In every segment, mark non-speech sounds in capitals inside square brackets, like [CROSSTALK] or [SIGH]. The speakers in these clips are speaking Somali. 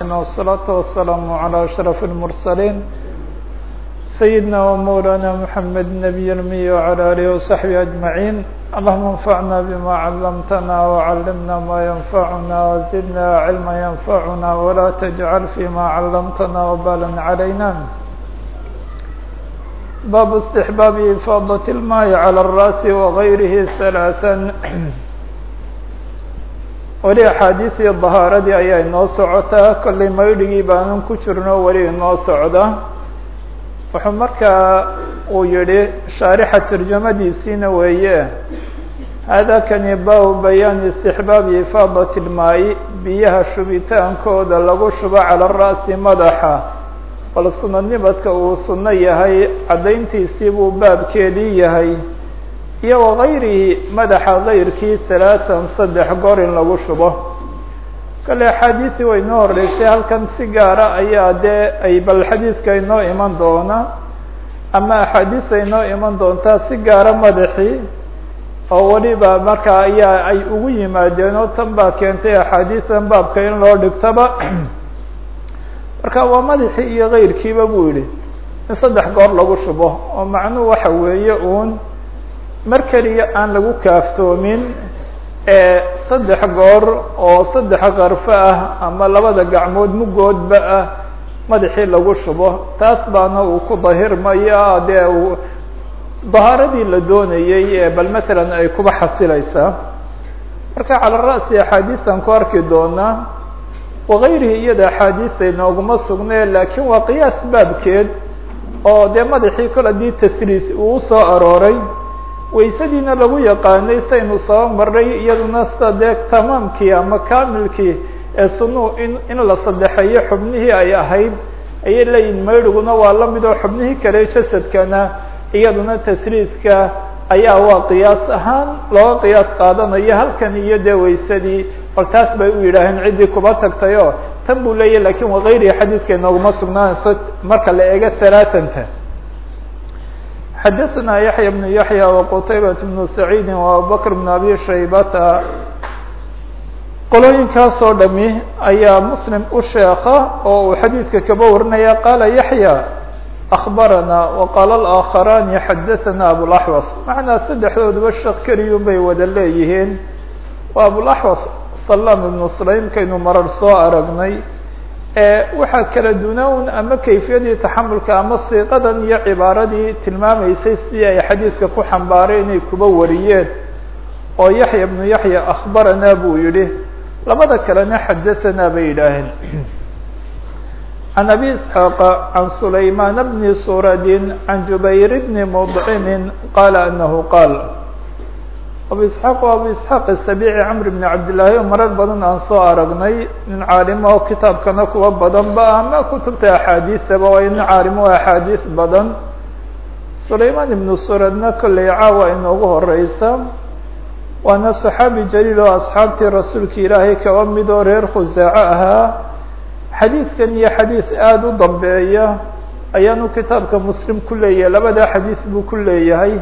والصلاة والسلام على أشرف المرسلين سيدنا ومولانا محمد النبي المي وعلى آله وصحبه أجمعين اللهم انفعنا بما علمتنا وعلمنا ما ينفعنا وزدنا علما ينفعنا ولا تجعل فيما علمتنا وبالا علينا باب استحباب إفاضة الماء على الرأس وغيره ثلاثا weli axaadiisii dahaaradii ayaa inoo socotaa kollay maydhigii baanan ku jirno weli inoo socda. Wuxuu markaa uu yihi shaarixa tarjamadiisiina weeye hada kani baabu bayaani istixbaabi ifaadati ilmaayi biyaha shubitaankooda lagu shubo cala ra'si madaxa. Bal sunanimadka uu sunno yahay caddayntiisii buu baabkeedii yahay iyo wagayrihi madaxa gayrkii talaatan saddex goor in lagu shubo. Kale axaadiisii way inoo horeysay halkan si gaara ayaa dee ay bal xadiidka inoo iman doona ama axaadiis ay inoo iman doontaa si gaara madaxii oo weliba markaa ayaa ay ugu yimaadeen oo tan baa keentay axaadiisan baabka in loo dhigtaba. [CLEARS THROAT] Marka waa madaxii iyo gayrkiiba buu yihi in saddex goor lagu shubo oo macnuhu waxa weeye uun mar keliya aan lagu kaaftoomin saddex goor oo saddex qarfo ah ama labada gacmood mugoodba ah madaxii lagu shubo. Taas baana uu ku dahirmaya dee uu dahaaradii la doonayey bal matalan ay kuba xasilaysaa marka cala ra'si axaadiisaan ku arki doonaa wagayrihi iyada axaadiis ay nooguma sugnee laakiin waa qiyaas baabkeed oo dee madaxii kol haddii tasriis uu u soo arooray waysadiina lagu yaqaanay saynu soo marnay iyaduna sida dee tamaamkii ama kamilkii ee sunuhu in in la sadexeeyo xubnihii ay ahayd ayay leeyihiin maydhiguna waa la mid oo xubnihii kale jasadkana iyaduna tasriiska ayaa waa qiyaas ahaan looga qiyaas qaadanayo halkan iyo dee waysadii bal taas bay u yidhaaheen ciddii kuba tagtay oo tan buu leeyahy laakiin wagayrihi xadiidka inooguma sugnaanayso marka la eego halaatanta xadaثna yaحya بن yaحyى وqtaybaة بن سacيidi وabubakr بن abi shaybata qolooyinkaasoo dhami ayaa mslim u sheeka oo uu xadiidka kaba warinaya qala yaحyى أخbarana وqala الآkخarani xadaثna abوaxwas macnaa saddexdooduba shek keliyun bay wada leeyihiin waa abوaxwas salam ibnu sulaymkaynu marar soo aragnay waxaa kala dunawn ama kayfiyadii taxamulka ama siiqadan iyo cibaaradii tilmaamaysay sidii ay xadiidka ku xambaareen inay kuba wariyeen oo yaxya bnu yaxya akhbaranaa buu yihi labada kalena xadahanaa bay yidhaaheen [CLEARS THROAT] can abi isxaaqa can sulaymaan bni suradin can jubayr bni mudcimin qaala anahu qaal abu isxaaq waa abu isxaaq asabici camr bni cabdillaahi oo marar badan aan soo aragnay nin caalimo oo kitaabkana kuwa badan ba ama kutubta axaadiisaba waa nin caalimo oo axaadiis badan. Sulaymaan ibnu suradna kolley caawa inoogu horeysa waana saxaabi jaliil oo asxaabtii rasuulka ilaahay kaba mid oo reer khusaaco ahaa. Xadiidkan iyo xadiis aada u dambeeya ayaanu kitaabka muslim ku leeyahay labada xadiis buu ku leeyahay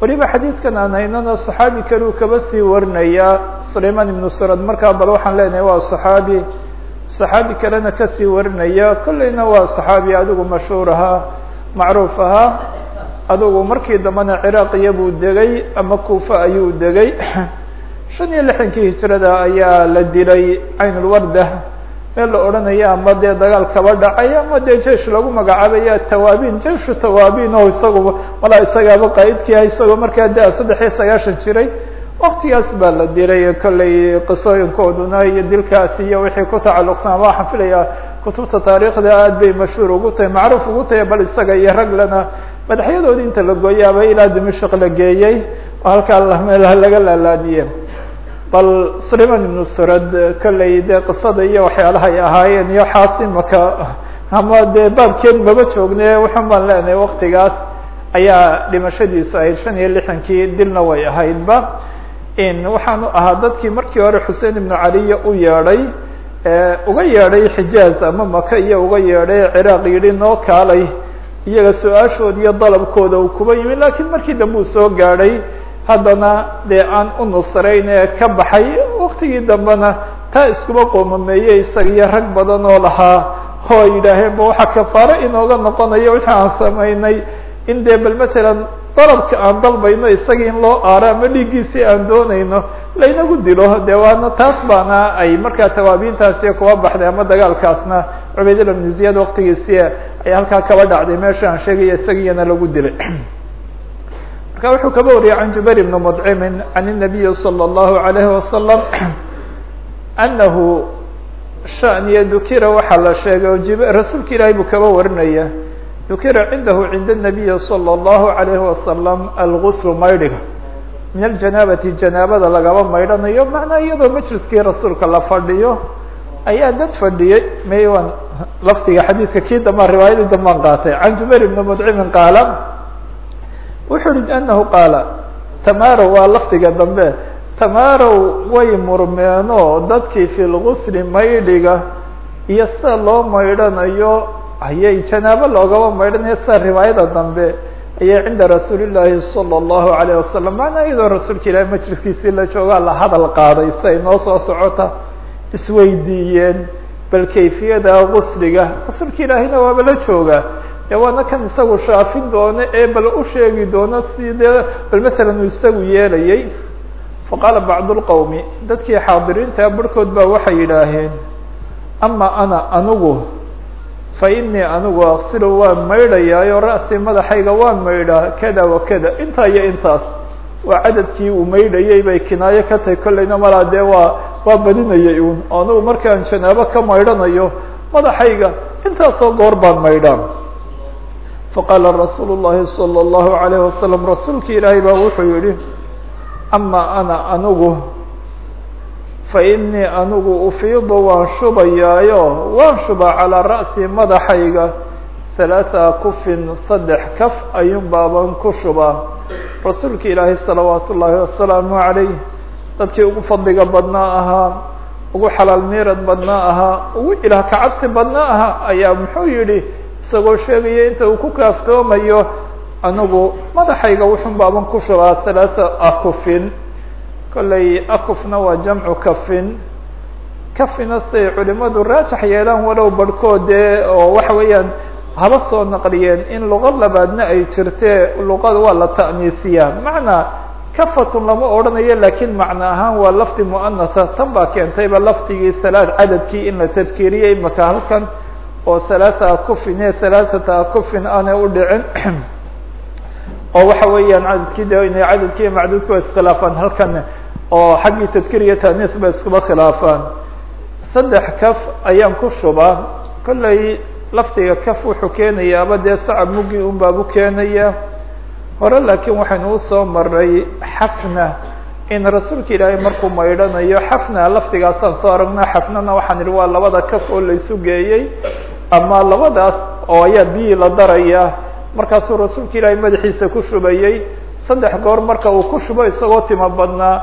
weliba xadiidkan aan haynana صaxaabi kale uu kaba sii warinayaa sulayman ibnu surad markaa bal waxaan leenahay waa صaxaabi صaxaabi kalena kasii warinaya kolleyna waa صaxaabi adigu mashhuur ahaa macruuf ahaa adigu markii dambena ciraaqiya buu degay ama kufa ayuu degay [CLEARS THROAT] shan iyo lixdankii hijrada ayaa la dilay caynulwarda meel la odhanaya ama dee dagaal kaba dhacay ama dee jesh lagu magacaabaya tawaabin jeshu tawaabin oo isagu malaa isagaaba qaa'idkiiha isagoo markaa da saddex iyo sagaashan jiray. Waktigaas baa la dilay kolley qisooyinkooduna iyo dilkaasi iyo wixii ku tacalluqsan ama waxaan filayaa kutubta taariikhda aad bay mashhuur ugu tahay macruuf ugu tahay bal isaga iyo raglana madaxyadoodii inta la gooyaaba ilaa dimashq la geeyey oo halkaa meel laga laalaadiyey bal sulayman ibnu surad kolley dee qisada iyo waxyaalaha ay ahaayeen iyo xaas imaka ama dee baabkeen maba joogne wuxun baan leenahay waktigaas ayaa dhimashadiisu ahayd shan iyo lixdankii dilna way ahaydba. Waxaanu ahaa dadkii markii hore xusein ibnu caliya u yeedhay uga yeedhay xijaaz ama maka iyo uga yeedhay ciraaq yidhi noo kaalay iyaga su'aashooda iyo dalabkooda uu kuba yimi. Lakiin markii dambe uu soo gaadhay haddana dee aan u nusrayn ee ka baxay waktigii dambena taa iskuba qoomameeyey isaga iyo rag badan oo lahaa oo yidhaaheen ba waxaa kafaaro inooga noqonayo wixii aan samaynay. In dee bal matalan dalabka aan dalbayno isagii in loo aaro ama dhiiggiisii aan doonayno. Laynagu dilo dee waana taas baana ay markaa tawaabiintaasi kuba baxday ama dagaalkaasna cubaydullah bn ziyad waktigiisii ay halkaa kaba dhacday meesha aan sheegaya isagiyana lagu dilay [CLEARS THROAT] marka wuxuu kaba wariyay can jubayr bni mudcimin can الnabiyi salى الlahu عalayhi wasalam anahu shaniya dukira waxaa la sheegay oo jib rasuulka ilaahay buu kaba warinaya dukira cindahu cinda الnabiyi salى الlahu عalayhi wasalam algusl maydhiga min aljanaabati janaabada lagaba maydhanayo macnaa iyadoo majliskii rasuulka la fadhiyo ayaa dad fadhiyey maywan laftiga xadiidka kii dambaa riwaayadii dambaan qaatay can jubayr bni mudcimin qaala wuxuu yihi anahu qaala tamarow waa lafdiga dambe tamarow way murmeenoo dadkii fi lgusli maydhiga iyo sida loo maydhanayo ayay janaabo loogaba maydhanayo sida riwaayada dambe ayay cinda rasuuli llaahi salى الlahu عalayه wasalam macnaa iyadoo rasuulka ilaahi majliskiisii la joogaa la hadal qaaday si ay noo soo socota isweydiiyeen bal kayfiyada gusliga rasuulka ilaahina waaba la joogaa e waana kan isagu shaafin doono ee bal u sheegi doono si bal masalan isagu yeelayay. Faqaala bacdu lqowmi dadkii xaadiriinta barhkood baa waxay yidhaaheen ama ana anigu fa inii anigu aksilu waan maydhayaayo ra'si madaxayga waan maydhaa kada wa kada. Intaa iyo intaas waa cadadkii uu maydhayay bay kinaayo ka tahay kollayna malaa dee waa waa badinayay un anigu markaan janaabo ka maydhanayo madaxayga intaasoo goor baan maydhaa faqaala rasuulu llahi salى اllahu عalayه wasalam rasuulki ilaahay baa wuxuu yihi ama ana anigu fa inii anigu ufiidu waan shubayaayo waan shubaa calaa ra'si madaxayga halaatha kufin saddex kaf ayuun baaban ku shubaa rasuulka ilaahay salawaat ullaahi wasalaamu calayh dadkii ugu fadliga badnaa ahaa ugu xalaal miirad badnaa ahaa ugu ilaah ka cabsi badnaa ahaa ayaa muxuu yihi isagoo sheegaya inta uu ku kaaftoomayo anigu madaxayga wuxun baaban ku shubaa halaatha akufin. Kollay akufna waa jamcu kafin. Kafina siday culimadu raajax yeelaan walow barhkood dee oo waxa weeyaan haba soo naqliyeen in luqad labaadna ay jirtee luqada waa la ta'niisiyaa macnaa kafatun lama odhanayo lakiin macno ahaan waa lafdi mu'anasa tan baa keentayba lafdigii salaad cadadkii in la tadkiiriyey imaka halkan oo halaatha akufin ee halaathata akufin aanay u dhicin. [CLEARS THROAT] oo waxa weeyaan cadadkii de inay cadadkii iyo macduudku iskhilaafaan halkan oo xaggii tadkir iyo taaniis ba iskuba khilaafaan. Saddex kaf ayaan ku shubaa. Kollay lafdiga kaf wuxuu keenayaaba dee sacab muggii un baabu keenaya hore laakiin waxaynu u soo maray xafna in rasuulka ilaahay markuu maydhanayo xafna lafdigaasaan soo aragnaa xafnana waxaan idhi waa labada kaf oo laysu geeyey ama labadaas oo ayaa biyii la daraya markaasuu rasuulka ilaahay madaxiisa ku shubayey saddex goor marka uu ku shubo isagoo timo badnaa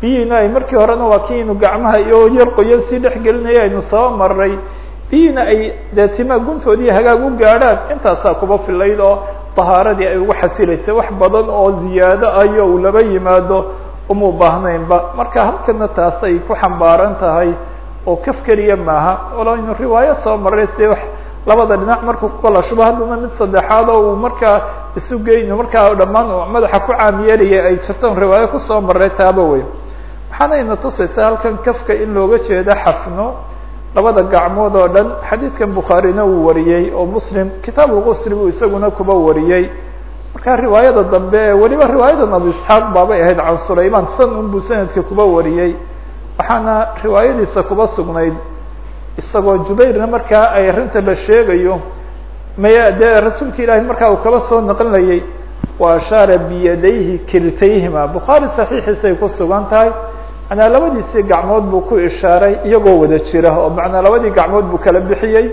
biyiina ay markii horena waa kii inu gacmaha iyo yar qoyan sii dhex gelinaya aynu soo maray biyiina ay dee guntoodii hagaag u gaadhaan intaasaa kuba filayd oo tahaaradii ay ugu xasilaysay wax badan oo ziyaado ayo uu laba yimaado uma baahnaynba. Marka halkana taasay ku xambaaran tahay oo kaf keliya maaha walo aynu riwaayo soo maray si labada dhinac markuu kukala shubo haddana mid saddexaad oo uu markaa isu geyno markaa dhammaan madaxa ku caam yeelaya ay jirto riwaayo ku soo maray taaba wey waxaanayna tusaysaa halkan kafka in looga jeedo xafno labada gacmood oo dhan. Xadiidkan bukhaarina uu wariyey oo muslim kitaab lqusri buu isaguna kuba wariyey marka riwaayada dambe weliba riwaayadan abu isxaaq baabay ahayd can sulayman san unbuu sanadka kuba wariyey. Waxaana riwaayadiisa kuba sugnayd. Isagoo jubayrna markaa ay arrinta la sheegayo maya dee rasuulka ilaahi markaa uu kaba soo naqlinayay wa ashaara biyadayhi kiltayhima. Bukhaari saxiixiisay ku sugan tahay. Manaa labadiisii gacmood buu ku ishaaray iyagoo wada jira oo macnaa labadii gacmood buu kala bixiyey.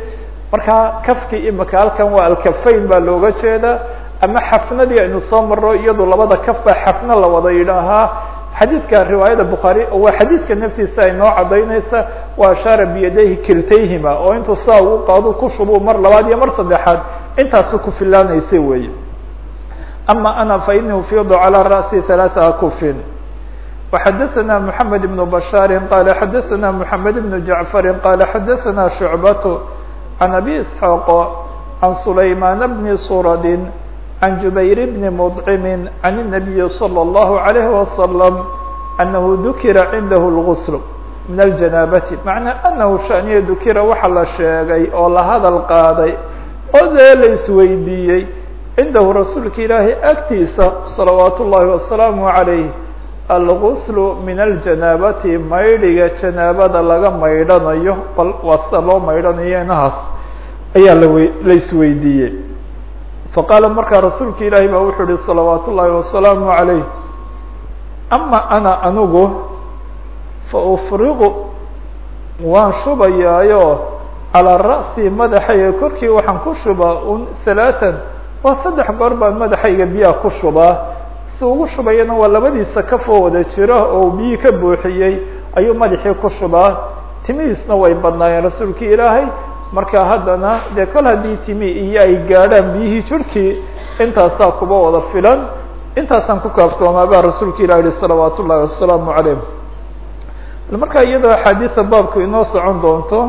Markaa kafkii imika halkan waa alkafayn baa looga jeedaa ama xafnadii aynu soo maro iyadoo labada kaf baa xafna la wada yidhaahaa xadiidka riwaayada bukhaari waa xadiidka naftiisa ay noo cadaynaysa waa ashaara biyadayhi kiltayhima oo intuu saa ugu qaado ku shubuu mar labaad iyo mar saddexaad intaasu ku filaanaysa weeye ama ana fa inii ufiidu calaa ra'si halaaa akufin وxadثna محamed بن بشhاr qال xadثna محamed بن جaعفر qال xadثna شhuعبة عن أbي إسحاq عن سlayman بن صurd عن جubayr بن مطcم عن النبي صلى الله عليه وسلم أنه dukira عindh الغسل min الجناaبة معنى أنه شhأنiya dukira waxa la sheegay oo la hadal qaaday oo dee la isweydiiyey cindahu rasuulka ilaahay agtiisa صلaوaaت الlahi وaسلaaم عaليه الغسل min الجناaبةi maydhiga جناabada laga maydhanayo bal waa sida loo maydhanayo inahaas ayaa law la isweydiiyey faqaala markaa rasuulka ilaahay baa wuxuu ihi salawaat ullaahi wasalaamu calayh. Ama ana anigu fa ufriqu waan shubayaayo calaa ra'sii madaxayga. Korkii waxaan ku shubaa un halaatan waa saddex goor baan madaxayga biyaha ku shubaa. Si ugu shubayana waa labadiisa ka foowada jira oo biyi ka buuxiyey ayuu madaxii ku shubaa. Timihiisna way badnaayeen. Rasuulkii ilaahay marka haddana dee kol haddii timi iyo ay gaadhaan biyihii jirhkii intaasaa kuba wada filan. Intaasaan ku kaaftoomaa baa rasuulka ilah yihi salawaat ullahi wasalaamu calayh. Markaa iyadoo axaadiisa baabku inoo socon doonto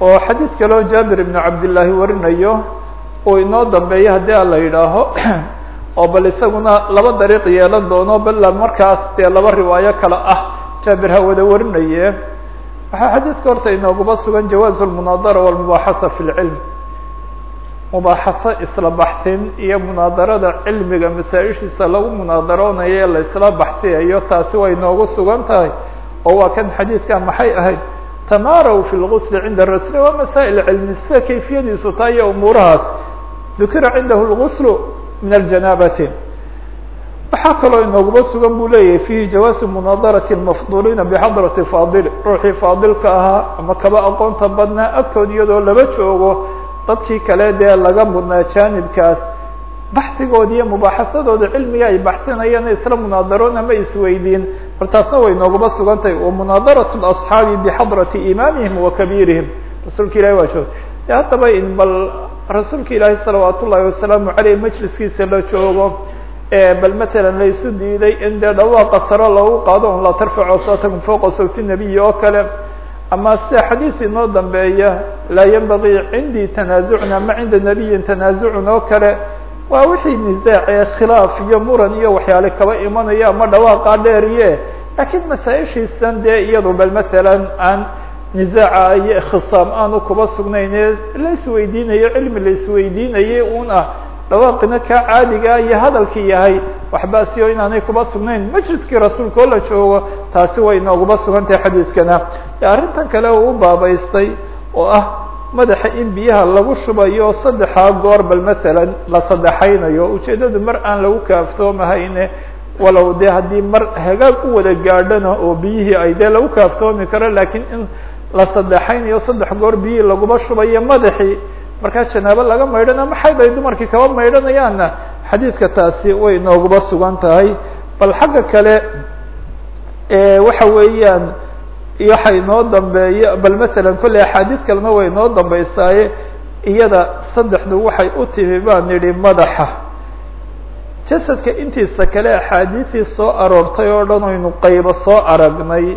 oo xadiid kaleo jaabir ibnu cabdillaahi warinayo uu inoo dambeeyo haddii a la yidhaaho [CLEARS THROAT] oo bal isaguna laba dariiq yeelan doono bala markaas dee laba riwaayo kale ah jaabir ha wada warinaye waxaa xadiidka horta inooguba sugan jawaazu lmunaadara walmubaaxasa fi lcilm mubaaxaso isla baxsin iyo munaadarada cilmiga masaa-ishiisa lagu munaadaroonayo ee la isla baxsiyayo taasi way inoogu sugan tahay. Oo waa kan xadiidka maxay ahayd? Tamaaraw fi lgusli cinda rasuli waa masaa'il cilmi. Sida kayfiyadiisu tahay iyo umuurahaas. Dukira cindahu lguslu min aljanaabati waxaa kaloo inooguba sugan buu leeyahay fihi jawaazi munaadarati lmafduliina bixadrati faadil ruuxii faadilka ahaa ama kaba aqoonta badnaa agtood iyadoo laba joogo dadkii kale dee laga mudnaa jaanibkaas. Baxsigoodi iyo mubaaxasadooda cilmiga ay baxsinayaan isla munaadaroon ama isweydiin bal way nooguba sugan tahay wa munaadarat اasxaabi bixadrati imaamihim wa kabiirihim. Rasuulka ilahi waa joog. De haddaba in bal rasuulka ilaahi salawaat ullahi wasalaamu aleyh majliskiisa la joogo bal matalan la isu diiday in dee dhawaaqa saro loogu qaado on laa tarfacu aswaatakum fowqa sawti nabiyi oo kale. Ama sida xadiis inoo dambeeya laa yanbagii cindii tanaasucun ama cinda nabiyin tanaasucun oo kale. Waa wixii nisaac ee khilaaf iyo muran iyo waxyaale kaba imanayo ama dhawaaqaa dheeriye laakiin masaa-ishiisan dee iyadu bal matalan aan nisaaca iyo ikhisaam aanu kuba sugnayn ee la isweydiinayo cilmi la isweydiinayay un ah dhawaaqina kaa caadigaa iyo hadalkii yahay waxbaasiyo inaanay kuba sugnayn majliskii rasuulka oo la joogo taasi way inooguba sugan tahay xadiidkana arrintan kale uu u baabaystay oo ah madaxa in biyaha lagu shubayo saddexaa goor bal matalan la saddexaynayo ujeeddadu mar aan lagu kaaftoomahayn walow dee haddii mar hagaag u wada gaadhana oo biyihii ay dee lagu kaaftoomi karo laakiin in la saddexaynayo saddex goor biyihii laguba shubayo madaxii markaa janaabo laga maydhana maxayd ay dumarkii kaba maydhanayaanna? Xadiidka taasi way inooguba sugan tahay. Bal xagga kale waxa weeyaan waxa inoo dambeeya bal matalan kolley axaadiid kalena way inoo dambeysaaye iyada saddexdu waxay u timi baan nidhi madaxa. Jasadka intiisa kale axaadiistii soo aroortay oo dhan aynu qaybo soo aragnay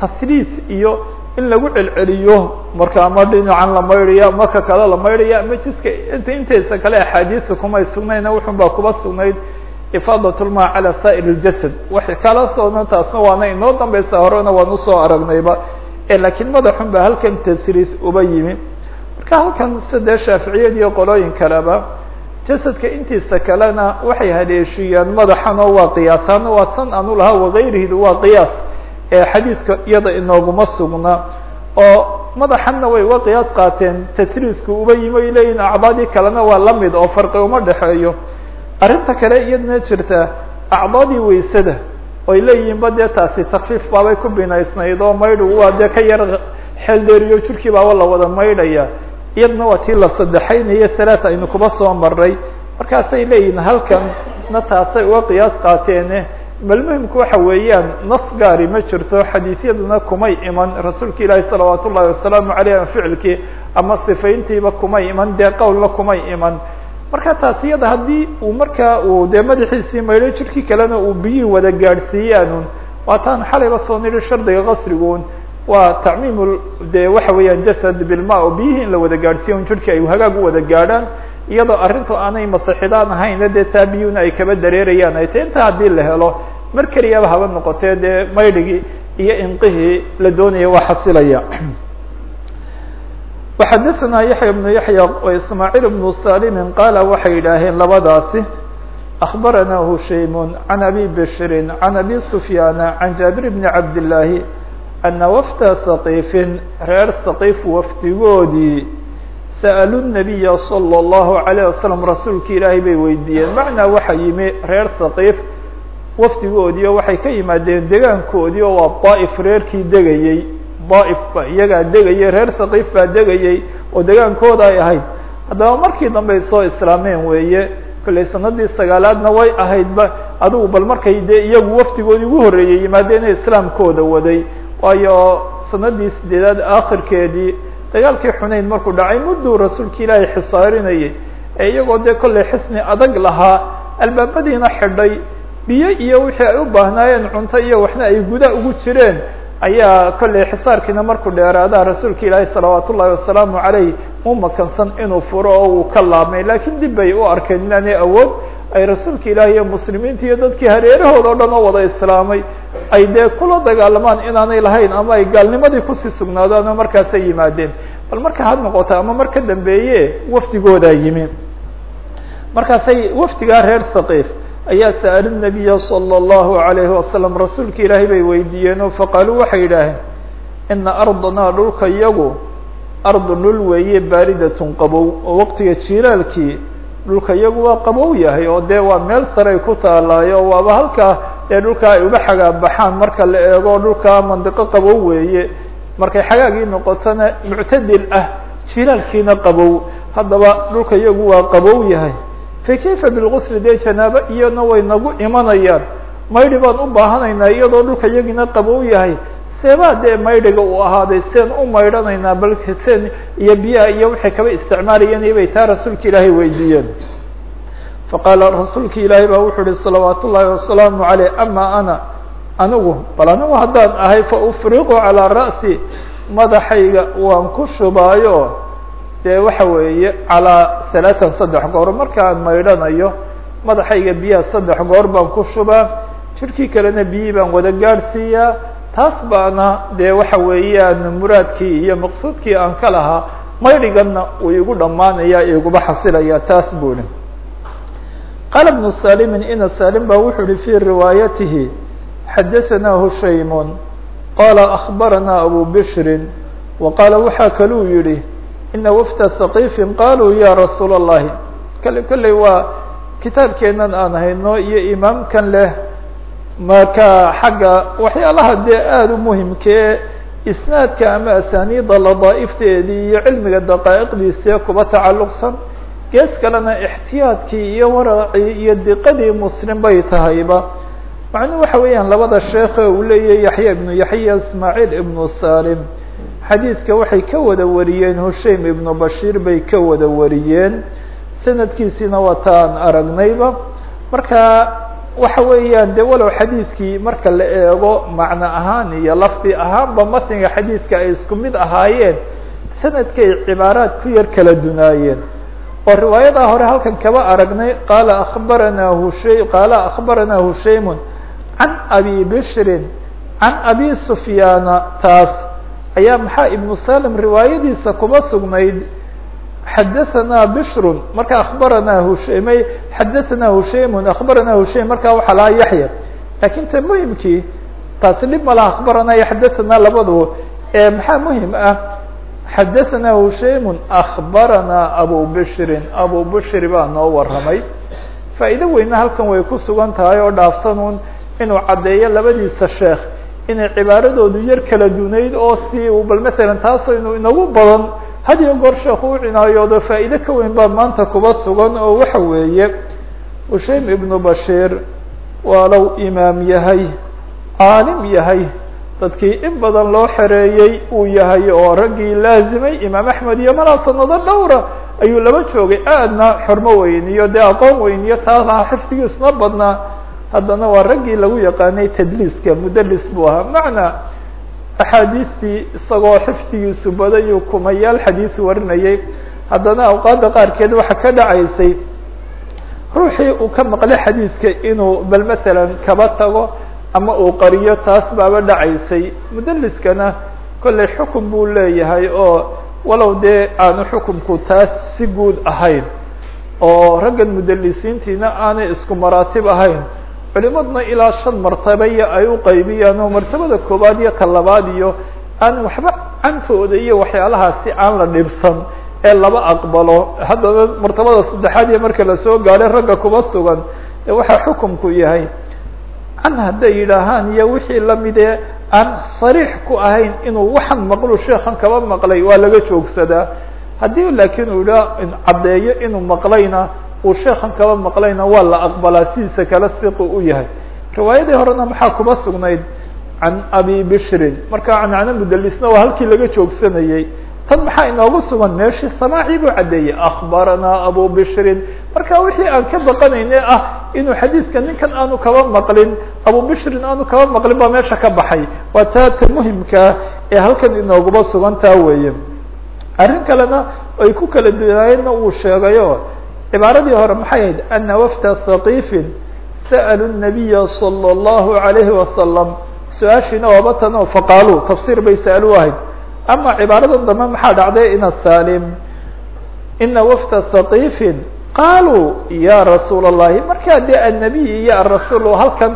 tasliis iyo in lagu celceliyo marka ama dhinacan la maydhaya ama ka kale la maydhaya ama jiska inta intiisa kale axaadiisa kumay sugnayna wuxun baa kuba sugnayd ifaadat lmaa calى saa'ir اljasad wax kala soona taasna waana inoo dambeysa horena waan u soo aragnayba. Lakiin madaxun ba halkan tasriis uba yimi. Marka halkan sidee shaaficiyad iyo qolooyin kaleba jasadka intiisa kalena waxay haleeshiyaan madaxano waa qiyaasaan waa san anu lahaa wagayrihidu waa qiyaas xadiidka iyada inooguma sugna oo madaxanna way uga qiyaas qaateen tasriisku uba yimi ay leeyihiin acdaadii kalena waa la mid oo farqi uma dhexeeyo. Arrinta kale iyadna jirta acdaadii weysada oy leeyihiin ba dee taasi takfiif baabay ku binaysnayd oo maydhu waa dee ka yar xeeldheeriyo jirkii baaba la wada maydhaya. Iyadna waa tii la saddexaynayo salaat aynu kuba soo maray markaasay leeyihiin halkan na taasay uga qiyaas qaateene bal muhimku waxa weeyaan nas gaari ma jirto xadiisyaduna kumay iman rasuulka ilaahi salawaat ullahi wasalaamu aleyh ficilkii ama sifayntiiba kumay iman dee qowlna kumay iman. Marka taas iyada haddii uu markaa uu dee madaxiisii maydho jirkii kalena uu biyihii wada gaadhsiiyaanun waataan xalayba soo nidhi shardiga qasrigun waa tacmiim de waxa weeyaan jasad bilma oo biyihii in la wada gaadhsiiya un jirhkii ay hagaag u wada gaadhaan iyadoo arrintu aanay masixidaan ahayna dee taa ay kaba dareerayaan ay tay intaa haddii la helo mar keliyaba haba noqotee dee maydhigii iyo inqihii la doonaya waa xasilaya وxadثna yaحyى بن yaحyى وإسmاعيل بن saلم qاla waxay yidhaaheen labadaasi أخbarana hushaym عan أbي bشhr عan أbي سفyاn عan jaaبir بن cabd اللahi أna wfda ثqيfin reer ثqيf wafdigoodii sأluu النabiya slى الlaهu عalيه waslم rasuulki ilaahay bay weydiiyeen macnaa waxa yimi reer ثqيf wafdigoodii oo waxay ka yimaadeen degaankoodii oo waa daaif reerkii degayey. Daaif iyagaa degayey reer thaqiif baa degayey oo degaankooda ay ahayd. Haddaba markii dambe soo islaameen weeye kollay sanadii sagaalaadna way ahaydba adugu bal markay dee iyagu wafdigoodii ugu horreeyey yimaadeen ee islaamkooda waday. Waayo sanadii sideedaad aakhirkeedii dagaalkii xunayn markuu dhacay mudduu rasuulkii ilaahay xisaarinayay ee iyagoo dee kollay xisni adag lahaa albaabadiina xidhay biyo iyo wixii ay u baahnaayeen cunto iyo waxna ay guda ugu jireen ayaa kollay xisaarkiina markuu dheeraadaha rasuulka ilaahi salawaat ullahi wasalaamu caleyh u makansan inuu furo oo uu ka laabmay. Laakiin dib bay u arkeen inaanay awood ay rasuulka ilaahi iyo muslimiinta iyo dadkii hareerahooda o dhan oo wada islaamay. Ay dee kula dagaalamaan inaanay lahayn ama ay gaalnimadii ku sii sugnaadaan oo markaasay yimaadeen. Bal marka had noqota ama mar ka dambeeye wafdigoodaa yimi. Markaasay wafdigaa reer thaqiif ayaa sa'alu nabiya salى اllahu عalayhi wasalam rasuulka ilaahay bay weydiiyeen oo faqaaluu waxay yidhaaheen ina ardanaa dhulka yagu ardu dhul weeye baaridatun qabow oo waqtiga jiilaalkii dhulka yagu waa qabow yahay oo dee waa meel saray ku taalaayo waaba halkaa dee dhulkaa ay uba xagaabaxaan marka la eego dhulkaa mandiqo qabow weeye markay xagaagii noqotona muctadil ah jiilaalkiina qabow haddaba dhulka yagu waa qabow yahay fa kayfa bilgusli dee janaabo iyana way nagu imanayaan. Maydhi baan u baahanaynaa iyadoo dhulka yagiina qabow yahay. Seebaa dee maydhiga uu ahaaday seen u maydhanaynaa bal seen iyo biyaha iyo waxay kaba isticmaalayeen ibay taa rasuulka ilaahay weydiiyeen. Faqaala rasuulka ilaahay baa wuxuu uhi salawaat ullaahi wasalaamu caleyh ama ana anigu bal anigu haddaan ahay fa ufriqu calaa ra'si madaxayga waan ku shubaayo dee waxa weeye calaa halaatan saddex goor markaan maydhanayo madaxayga biyaha saddex goor baan ku shubaa jirkii kalena biyihii baan wada gaadhsiiyaa taas baana dee waxa weeyaan muraadkii iyo maqsuudkii aan ka lahaa maydhiganna uu igu dhammaanaya iguba xasilaya taas buu ihi qaala bnu salimin ina salim ba wuxuu ihi fii riwaayatihi xadahanaa hushaymun qaala akbaranaa abu bishrin wa qaala waxaa kaluu yihi ina wafda thaqiifin qaluu ya rasuula اllahi kale kolley waa kitaabkeenan aan hayno iyo imaamkan leh marka xagga waxyaalaha dee aada u muhimkee isnaadka ama asaniida ladaa'ifteedii iyo cilmiga daqaa'iqdiisee kuba tacalluqsan gees kalena ixtiyaadkii iyo waracii iyo diqadii muslim bay tahayba macnuu waxa weeyaan labada sheekhe uu leeyahy yaxya ibnu yaxya ismaaciil ibnu salim xadiidka waxay ka wada wariyeen hushaym ibnu bashiir bay ka wada wariyeen. Sanadkiisiina waa taan aragnayba. Marka waxa weeyaan de walow xadiidkii marka la eego macno ahaan iyo lafdi ahaanba matniga xadiidka ay isku mid ahaayeen. Sanadkay cibaaraad ku yar kala dunaayeen. Oo riwaayadaa hore halkan kaba aragnay qaala abaranaa hushay qaala akhbaranaa hushaymun can abi bishrin can abi sufyaana taas ayaa maxaa ibnu salim riwaayadiisa kuba sugnayd. Xadahanaa bishrun marka akhbaranaa hushaymay xadahanaa hushaymun akhbaranaa hushaym markaa waxaa lahaa yaxya laakiin ta muhimkii taasi dhib ma laha akhbaranaa iyo labadaba ee maxaa muhiim ah? Xadahanaa hushaymun akhbaranaa abu bishrin. Abu bishri baa noo waramay faa'iido weyna halkan way ku sugan tahay oo dhaafsanuun inuu caddeeyo labadiisa sheekh inay cibaaradoodu yar kala dunayd oo si bal matalan taasoo inu inagu badan had iyo goor sheekhu u cinaayoodo faa'iide ka weyn baa maanta kuba sugan oo waxa weeye hushaym ibnu bashiir waalow imaam yahay caalim yahay dadkii in badan loo xereeyey uu yahay oo raggii laazimay imaam axmed iyo malaa sanado dhowra ayuu laba joogay aadna xormo weyn iyo dee aqoon weyn iyo taas aha xifdigiisna badnaa haddana waa raggii lagu yaqaanay tadliiska mudlis buu ahaa. Macnaa axaadiistii isagoo xifdigiisu badayuu kumayaal xadiis warinayay. Haddana awqaadda qaarkeed waxaa ka dhacaysay ruuxii uu ka maqlay xadiiska inuu bal masalan kaba tago ama uu qariyo taas baaba dhacaysay. Mudliskana kollay xukun buu leeyahay oo walow dee aanu xukunku taas si guud ahayn oo raggan mudalisiintiina aanay isku maraatib ahayn culimaduna ilaa shan martabaya ay u qaybiyaan oo martabada koowaad iyo ta labaad iyo aan waxba cantooda iyo waxyaalahaasi aan la dhibsan ee laba aqbalo. Haddana martabada saddexaad iyo marka la soo gaadhay ragga kuba sugan ee waxaa xukunku yahay. Can hadday yidhaahaan iyo wixii lamidee aan sariix ku ahayn inuu waxan maqlu sheekan kaba maqlay waa laga joogsadaa. Haddii laakiin uu idhaa caddeeyo inuu maqlayna uu sheekan kaba maqlayna waa la aqbalaa sidiisa kala siqu u yahay. Riwaayadii horena maxaa kuba sugnayd? Can abi bishrin. Marka cancano mudalisna waa halkii laga joogsanayey tan maxaa inoogu sugan? Meeshii samaaci buu caddeeyey. Akbaranaa abu bishrin. Marka wixii aan ka baqanayne ah inuu xadiidka ninkan aanu kaba maqlin abu bishrin aanu kaba maqlin baa meesha ka baxay. Waa taa ta muhimkaa ee halkan inooguba sugan taa weeye. Arrin kalena ay ku kala dunaayeenna uu sheegayo cibaaradii hore maxay ahayd ana wafda haqiifin sa'aluu الnabiya salى اllahu عalayhi wasalam su-aashiina waaba tan oo faqaaluu tafsiir bay sa'alu ahayd ama cibaaradan dambe maxaa dhacday ina salim ina wafda haqiifin qaaluu ya rasuul الlahi markaa dee annabiy iyo arasuul halkan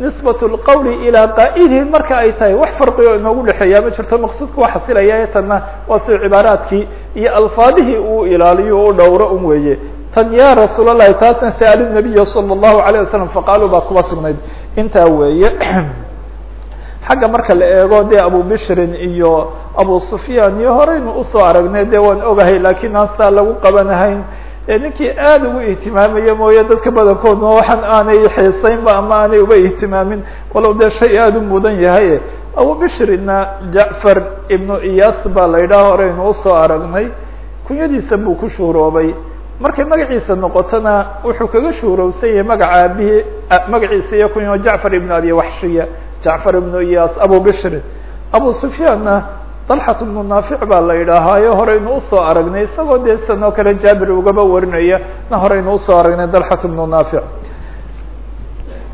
nisbat اlqowli ilaa qaa'ilihi marka ay tahay wax farqi oo inoogu dhexeeya ma jirto maqsuudka waa xasilaya tanna waa si cibaaraadkii iyo alfaadihii uu ilaaliyo o u dhowro un weeye tan ya rasuul الlahi taasna sa'alu nabiya salى الlahu عalيه wasalam faqaaluu baa kuba sugnayd intaa weeye [CLEARS THROAT] xagga marka la eego dee abu bishrin iyo abu sufyaan iyo horeynu usoo aragnay dee waan ogahay lakiin aan saa lagu qabanahayn ee ninkii aada ugu ihtimaamaya mooye dadka badankoodna waxaan aanay xiisaynba ama aanay uba ihtimaamin walow dee shay aada u mudan yahay abu bishrinna jacfar ibnu iyas baa la yidhaha horeynu usoo aragnay kunyadiisa buu ku shuuroobay markay magaciisa noqotona wuxuu kaga shuurowsan yahay magaca aabihii magaciisa iyo kunya jacfar ibnu abi waxshiya jacfar ibnu iyas abu bishrin abu sufyaanna dalxat ibnu naafic baa la yidhaahaayo horeynu usoo aragnay isagoo dee sanoo kale jaabir ugaba warinaya na horeynu usoo aragnay dalxat ibnu naafic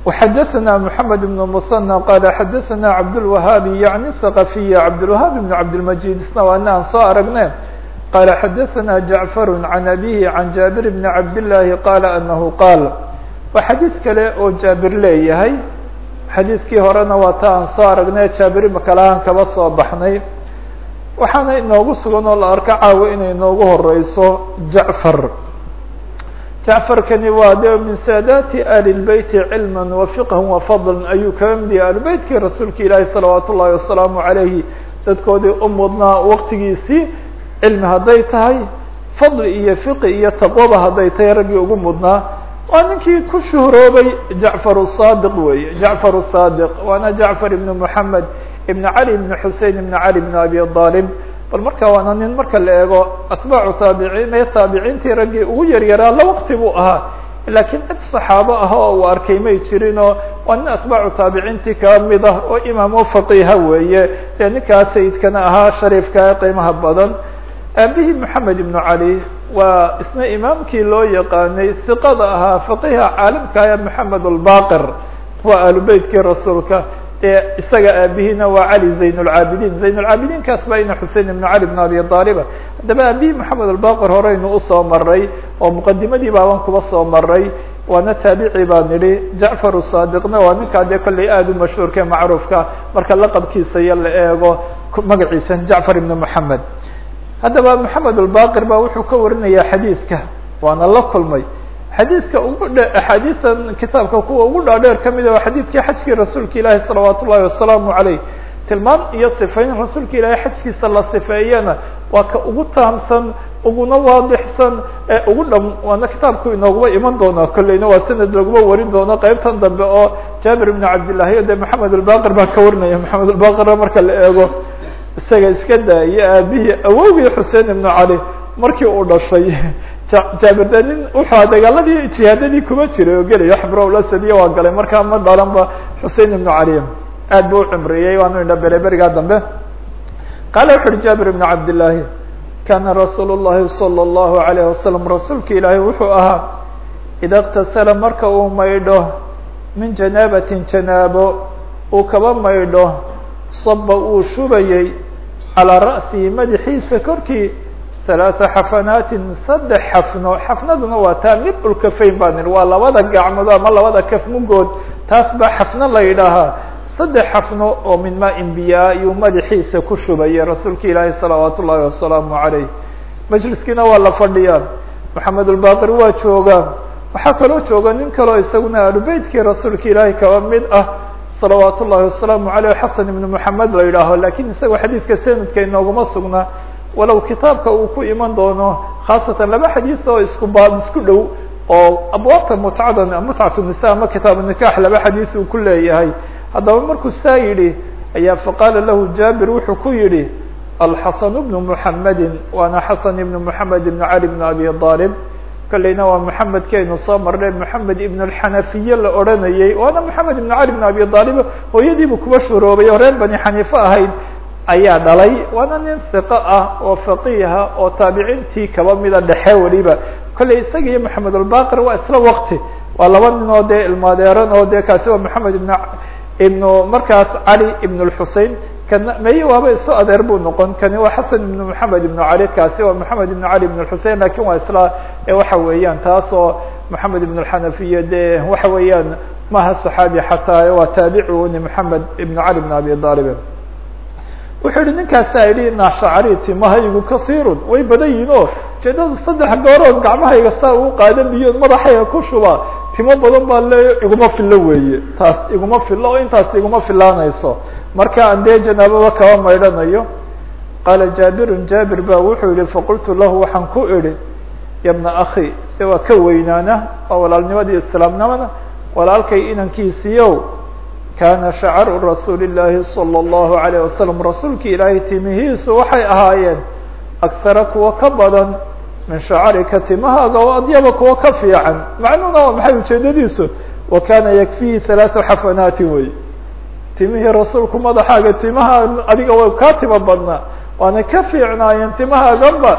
وxadثna محamed بن mثنى qال xadثna cabdالوahaabi yaعni ثaqafiya cabdالوahaabi بن cabdالmajid isna waa ina aan soo aragne قال xadaثna جعفر عن أبيه can جابر بن عبد الله قال أنه قال xadiid kale oo jaabir leeyahay xadiidkii horena waa ta aan soo aragnay jaabir imakalahaan kaba soo baxnay waxaana inoogu sugan oo la arko caawa inay noogu horeyso jacfar jacfarkani waa de min saadaati ali lbeyti cilma wafiqhan wafadlan ayuu kaba midiyay alubeytkii rasuulka ilaahi salawaat ullaahi wasalaamu calayhi dadkoodii u mudnaa waqtigiisii cilmi hadday tahay fadli iyo fiqi iyo taqwaba hadday tahay raggii ugu mudnaa waa ninkii ku shuhroobay jacfar saadiq weeye. Jacfar saadiq waana jacfar ibn moxamed ibn cali ibn xusein ibn cali ibn abi aalib bal marka waana nin marka la eego atbaacu taabiciin ee taabiciintii raggii ugu yaryaraa la waqti buu ahaa. Laakiin cid saxaabo ah oo arkay may jirinoo waa nin atbaacu taabiciintii ka mid ah oo imaamo weeye. Dee sayidkana ahaa shariifka qiimaha badan aabihii moxamed ibnu cali waa isna imaamkii loo yaqaanay siqada ahaa faqiha caalimka ee moxamed albaqir waa ahlubeytkii rasuulka ee isaga aabihiina waa cali zayn lcaabidiin zayn lcaabidiinkaas baa ina xusein ibn cali bn abi aaliba haddaba aabihii moxamed albaqir horeynu u soo maray oo muqadimadii baaban kuba soo maray waana taabici baa nidhi jacfar saadiqna waa ninkaa dee kollay aada u mashhuurka macruufka marka laqabkiisa iyo la eego magaciisa jacfar ibn moxamed haddaba moxamed albaqir ba wuxuu ka warinayaa xadiidka waana la kulmay. Xadiidka ugu dhe axaadiisan kitaabka kuwa ugu dhaadheer ka mid a waa xadiidkii xajkii rasuulka ilaahi salawaat ullahi wasalaamu caleyh tilmaam iyo sifayn rasuulka ilaahay xajkiisa la sifeeyana waa ka ugu taamsan uguna waadixsan ee ugu dham waana kitaabku inooguba iman doonaa kolleyna waa sanad laguba warin doono qeybtan dambe oo jaabir ibn cabdillahi o de moxamed albaqir baa ka warinaya. Moxamed albaqirna marka la eego isaga iska daa iyo aabihii awowgii xusein ibnu cali markii uu dhashay jaabir de nin wuxua dagaaladii jihaadadii kuma jiray oo gelayo xbrlasadiya waa galay markaa ma dhalanba xusein ibnu cali aad bu u cimriyey waanu indha bere berigaa dambe qaala wuxu uhi jaabir ibnu cabdillaahi kana rasuul llahi salى اllahu alayh wasalam rasuulka ilaahay wuxuu ahaa ida اktasala marka uu maydho min janaabatin janaabo uu kaba maydho saba uu shubayey calىa ra'sihi madaxiisa korkii ثaلaaثa xafanaatin saddex xafno xafnaduna waa taa mid-ulkafayn baa nir waa labada gacmood ama labada kaf mugood taas baa xafno la yidhaahaa saddex xafno oo min maa-in biyaa ayuu madaxiisa ku shubayay rasuulka ilaahi salawaat ullaahi wasalaamu عalayh majliskiina waa la fadhiyaa maxamed ulbaqir waa joogaa waxaa kaloo jooga nin kaleo isaguna alubeytkii rasuulka ilaahi kaba mid ah salawaat ullahi wasalaamu aleyh xasan ibnu moxamed la yidhaaho laakiin isagoo xadiidka sanadka inooguma sugnaa walow kitaabka uu ku iman doono khaasatan laba xadiis oo isku baad isku dhow oo abwaabta mutcada mutcatu nisa ama kitaabu nikax laba xadiis uu ku leeyahay. Haddaba markuu saa yidhi ayaa faqaala lahu jaabir wuxuu ku yidhi alxasan bnu muxamedin waana xasan ibnu moxamed ibnu cali bn abi aalib kolleyna waa moxamedkeenu soo marnay. Moxamed ibn alxanafiye la odhanayey waana moxamed ibn cali bn abi aalib hooyadiibu kuba shuroobay oo reer bani xaniife ahayd. Ayaa dhalay. Waana nin hiqo ah oo faqiiha oo taabiciintii kaba mida dhexe weliba. Kolley isaga iyo moxamed albaqir waa isla wakti waa laba nin oo dee ilmaadeeran oo dee kaasi waa moxamed ibn ibnu markaas cali ibn lxusein kana meye waaba isu adeer buu noqon kani. Waa xasan ibn moxamed ibn cali kaasi waa moxamed ibn cali ibn xusein laakiin waa isla waxa weeyaan taas oo moxamed ibn alxanafiya dee waxa weeyaan maha saxaabi xataa waa taabici uni moxamed ibn cali ibn abi aalib wuxuu yihi ninkaasa yidhi ina shacari timahaygu kahiirun way badan yihiin o ujeedadu saddex goorood gacmahayga saa uu qaada biyo madaxayga ku shuba timo badan baa le iguma fillo weeye taas iguma fillo oo intaas iguma filaanayso. Marka aan dee janaababa kaba maydhanayo qaala jaabirun jaabir ba wuxuu yihi faqultu lahu waxaan ku idhi ya bna akhi de ka weynaana waa walaalnimadii islaamnimada walaalkay inankiisiiyow kana shacaru rasuuli llaahi salى اllahu alayh wasalam rasuulka ilaahay timihiisu waxay ahaayeen akhara kuwa ka badan min shacarika timahaaga oo adyaba kuwa ka fiican. Macnuhuna waa maxay ujeedadiisu wa kana yakfihi halaata xafanaati wey. Timihii rasuulku madaxaaga timaha adiga way kaa timo badnaa. Waana ka fiicnaayeen timahaaganba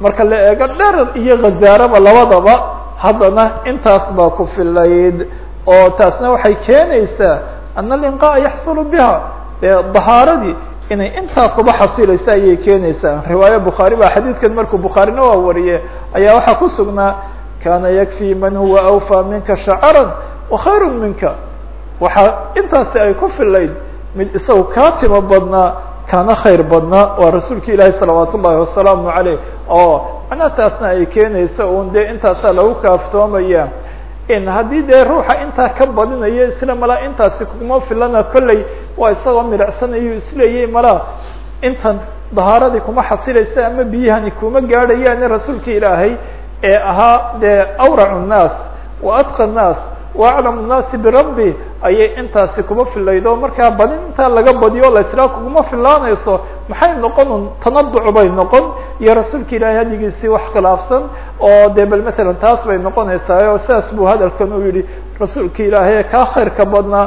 marka la eego dherar iyo khazaaraba labadaba haddana intaas baa ku filayd oo taasna waxay keenaysaa ana alinqa'a yaxsulu biha dee dahaaradii inay intaa kuba xasilaysa ayay keenaysaa riwaayo bukhaari ba xadiidkan markuu bukhaarina waa wariye ayaa waxaa ku sugnaa kana yakfi man huwa awfى minka shacaran wakhayru minka waxaa intaasi ay ku filayd mid isaga kaa timo badnaa kana khayr badnaa waa rasuulka ilaahi salawaat wasalaamu aleyh oo macnaha taasna ay keenaysa un dee intaasaa lagu kaaftoomaya haddii dee ruuxa intaa ka badinayo isla malaa intaasi kuma filana kolley waa isagoo milicsanayo isleeyay malaa intan dahaaradii kuma xasilaysa ama biyahani kuma gaadhayaani rasuulka ilaahay ee ahaa dee awrac nnaas wa adqa nnaas wa aclamu nnaasi birabbi ayay intaasi kuma filaydo markaa badin intaa laga badiyo la israa kuguma filaanayso maxay noqon tanaduc bay noqon iyo rasuulka ilaahay hadigiisii wax khilaafsan oo de bal matalan taas bay noqonaysaa oo sidaas buu hadalkan u yihi rasuulka ilaahay kaa khayrka badnaa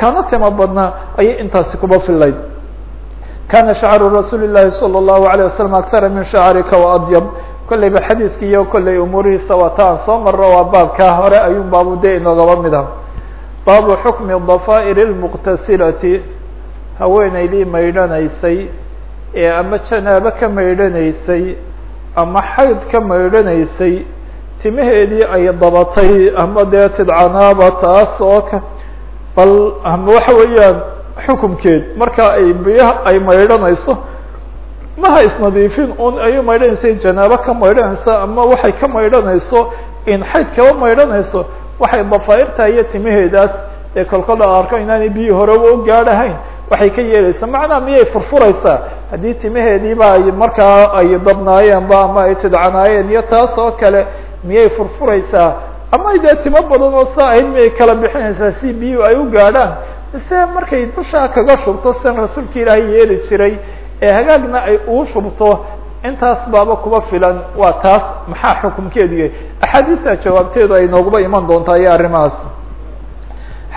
kaana timo badnaa ayay intaasi kuma filayd kana shacru rasuuli llahi salى الlahu عalيه wasalam akara min shacrika waadyab kolleyba xadiidki iyo kolley umuurihiisa wata aan soo maro waa baabkaa hore ayuun baabu de inoogaba mid ah baabu xukmi dafa'ir اlmuqtasilati haweeneydii maydhanaysay ee ama janaabo ka maydhanaysay ama xayd ka maydhanaysay timaheedii ay dabatay ama dee tidcanaaba taas oo ka bal ama waxa weeyaan xukumkeed. Marka ay biyaha ay maydhanayso maha isnadiifin un ay maydhanaysay janaabo ka maydhanaysa ama waxay ka maydhanayso in xayd kaba maydhanayso waxay dafaairta iyo timaheedaas ee kolkola arko inaanay biyii horeba u gaadhahayn waxay ka yeelaysaa macnaa miyay furfuraysaa haddii timaheediiba ay markaa ay dabnaayeenba ama ay tidcanaayeen iyo taas oo kale miyay furfuraysaa ama dee timo badan oo saa ahayd miyay kala bixinaysaa si biyuhu ay u gaadhaan? Mise markay dushaa kaga shubto sidan rasuulka ilaahay yeeli jiray ee hagaagna ay uu shubto intaas baaba kuba filan waa taas maxaa xukumkeedu yahay axaadiista jawaabteedu ay nooguba iman doontaa iyo arrimahaas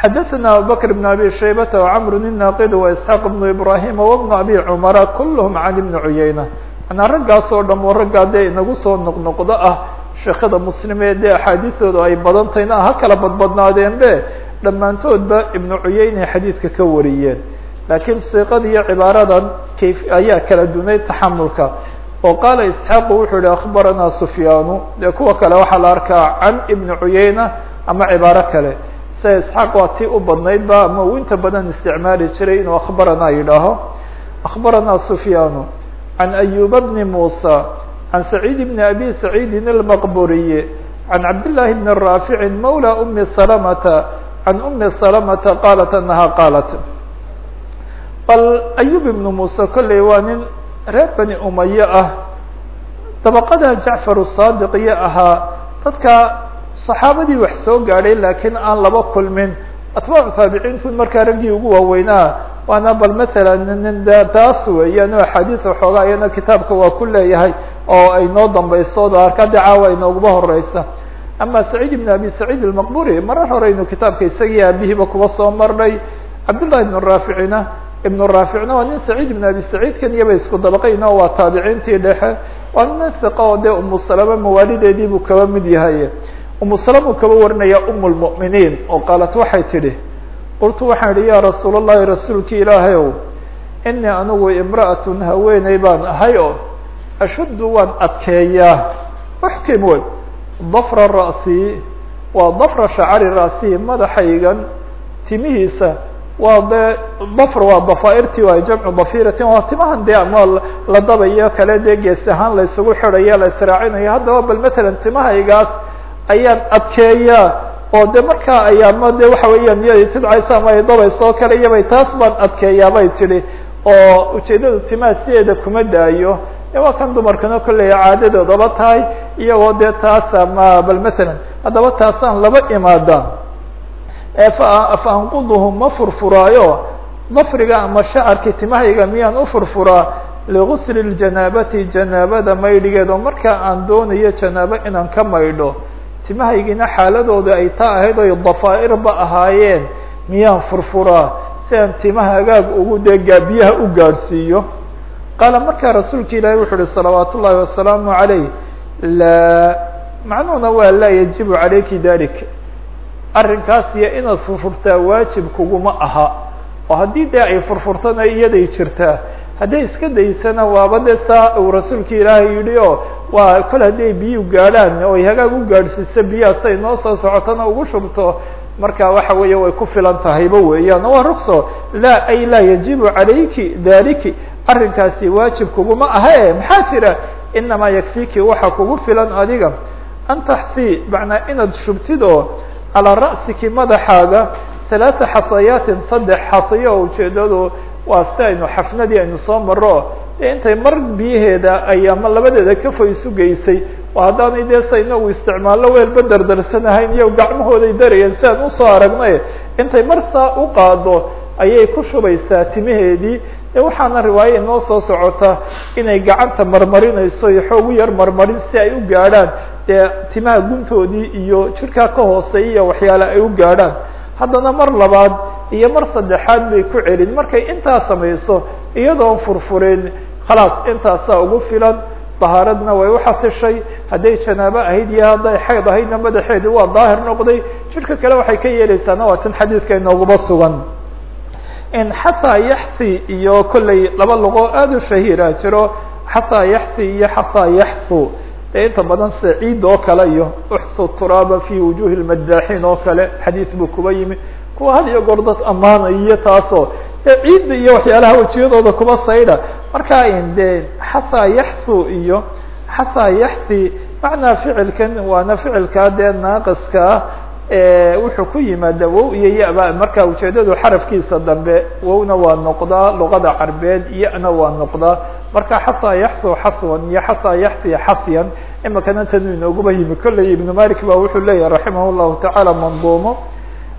xadaثna abubakr بn abi shaybata وcmr الnaqid وإسحاaq بn ibrahima وبn abi cmara kulhm can ibn cuyayna manaa raggaas oo dham oo raggaa dee inagu soo noqnoqdo ah sheekada muslimee dee axaadiistooda ay badantayna ha kala badbadnaadeen be dhammaantoodba ibnu cuyeyne xadiidka ka wariyeen laakiin siiqada iyo cibaaradan kayf ayaa kala dunay taxamulka oo qaala isxaaqu wuxuu yihi akhbaranaa sufyaanu dee kuwa kale waxaa la arkaa can ibni cuyeyna ama cibaaro kale sida isxaaq waa tii u badnaydba ama uu inta badan isticmaali jiray inuu akhbaranaa yidhaaho akhbaranaa sufyaanu can ayuba bni muusa can saciid bni abi saciidin almaqburiyi can cabdillaahi bni raaficin mawla umi salamata can umi salamata qaalat anaha qaalat bal ayub ibnu muuse kolley waa nin reer bani umaye ah. Dabaqada jacfar saadiq iyo ahaa. Dadka saxaabadii wax soo gaadhay laakiin aan laba kulmin. Atbaacu taabiciintu markaa raggii ugu waaweynaa. Waana bal matsalan nin de taas weeyaan o axaadiis waxoogaa iyana kitaabka waa ku leeyahay oo ay noo dambayso da arka de caawa inooguba horeysa ama saciid ibn abi saciid almaqburi marar horeynu kitaabka isagii aabihiiba kuba soo marnay. Cabdullahi ibn raaficina ibn raaficna waa nin saciid ibn abi saciidkan iyaba isku dabaqayn oo waa taabiciintii dhexe. Waa nin hiqa oo dee umu salama mawaalideedii buu kaba mid yahay umu salama kaba warinaya um lmu'miniin oo qaalat waxay tidhi qultu waxaan idhi ya rasuul اllahi rasuulki ilaahay ow inii anigu imra'atun haweeney baan ahay oo ashuddu waan adkeeyaa. Uxkim wey dafra ra'sii waa dafra shacari ra'sii madaxaygan timihiisa waa dee dafr waa dafaairtii waay jamcu dafiratin waa timahan dee ama la dabayo kale dee gees ahaan la isugu xidhayo la israacinayo. Haddaba bal matalan timahaygaas ayaan adkeeyaa oo de markaa ayaama de waxa weeyaan iyada tidcaysa ama ay dabayso kale iyabay taas baan adkeeyaa bay tidhi oo ujeedadu timaha sideeda kuma daayo. Waa kan dumarkana kolley caadadoodaba tahay iyagoo dee taas ama bal matalan haddaba taasaan laba imaadaan fa anquduhu ma furfuraayo? Dafriga ama shacarki timahayga miyaan u furfuraa? Ligusli ljanaabati janaabada maydhigeed oo markaa aan doonayo janaabo inaan ka maydho timahaygiina xaaladooda ay taa ahayd oy dafaairba ahaayeen miyaan furfuraa? Si aan timaha agaag ugu dee gaabiyaha u gaadhsiiyo. Qaala markaa rasuulka ilaahi wuxu uhi salawaat ullahi wasalaamu calayh laa macnuhuna waa laa yajibu calayki dalik arrinkaas iyo inaad furfurtaa waajib kuguma aha. Oo haddii dee ay furfurtana iyaday jirtaa. Hadday iska daysana waaba de saa uu rasuulka ilaahay yidhi oo waa kol hadday biyu gaadhaan oo hagaag u gaadhsiiso biyaha say noo soo socotana ugu shubto. Marka waxa weeye way ku filan tahayba weeyaan. Waa rugso laa ay laa yajibu calayki daliki arrinkaasi waajib kuguma aha e maxaa jira? Inamaa yakfiki waxa kugu filan adiga. An taxsi macnaa inaad shubtid oo calaa ra'siki madaxaaga halaata xasayaatin saddex xasayo oo ujeedadu waa si aynu xafnadii aynu soo maro dee intay mar biyaheeda ay ama labadeeda kafo isu geysay oo haddaanay dee sa inagu isticmaallo weelba dardarsanahayn iyo gacmahooday darayeen si aan u soo aragnay. Intay mar saa u qaado ayay ku shubaysaa timaheedii. De waxaana riwaaye inoo soo socota inay gacanta marmarinayso iyo xoog u yar marmarin si ay u gaadhaan dee timaha guntoodii iyo jirkaa ka hooseeya iyo waxyaale ay u gaadhaan haddana mar labaad iyo mar saddexaad bay ku celin. Markay intaa samayso iyadoon furfurin khalaas intaasaa ugu filan. Dahaaradna way uxasishay hadday janaabo ahayd iyo hadday xayd ahaydna madaxeedi waa daahir noqday. Jirka kale waxay ka yeeleysaana waa tan xadiidka inooguba sugan. Xasaa yaxsi iyo kolley laba luqo aada u shahiira jiro. Xasaa yaxsi iyo xasaa yaxsu dee inta badan sida ciid oo kale iyo uxsu turaaba fi wujuhi lmadaaxiin oo kale xadiis buu kuba yimi. Kuwa had iyo goor dad ammaanay iyo taasoo ciidda iyo waxyaalaha wejiyadooda kuba saydha marka in dee xasaa yaxsu iyo xasaa yaxsi macnaa ficilkan waana ficilkaa dee naaqiskaa wuxuu ku yimaada wow iyo yaba. Marka ujeedadu xarafkiisa dambe wowna waa noqdaa luqada carbeed yana waa noqdaa marka xasaa yaxsu xaswan iyo xasaa yaxsi xasyan imakana tanu inooguba yimi. Kolley ibnu malik ba wuxuu leeyahay raximah llahu tacaala manduumo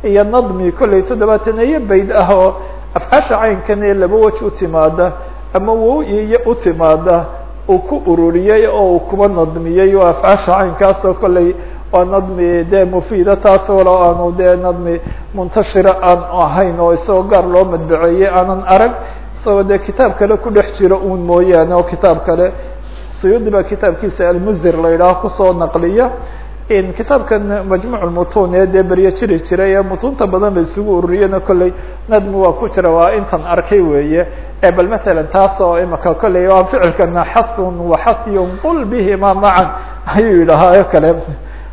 iyo nadmi kolley toddobaataneeye bayd ah oo afcaasha caynkan ee laba wej u timaada ama wow iyo u timaada uu ku ururiyey oo uu kuba nadmiyey. Oo afcaasha caynkaasoo kolley waa nadmi dee mufiida taas walo aanu dee nadmi muntashira aan ahayn oo isagoo gaar loo madbaceeyey aanan arag. Isagoo dee kitaab kale ku dhex jiro uun mooyaane oo kitaab kale. Suyuudi baa kitaabkiisa almuzir la yidhaaho ku soo naqliya. Kitaabkan majmuc mutun ee dee beryo jiri jiray ee mutunta badan la isugu ururiyena kolley nadmi waa ku jira waa intan arkay weeye. Ee bal matalan taas oo imaka kolley waa ficilkana xathun waxahyun qul bihima macan [LAUGHS] ayuu yidhahaayo kale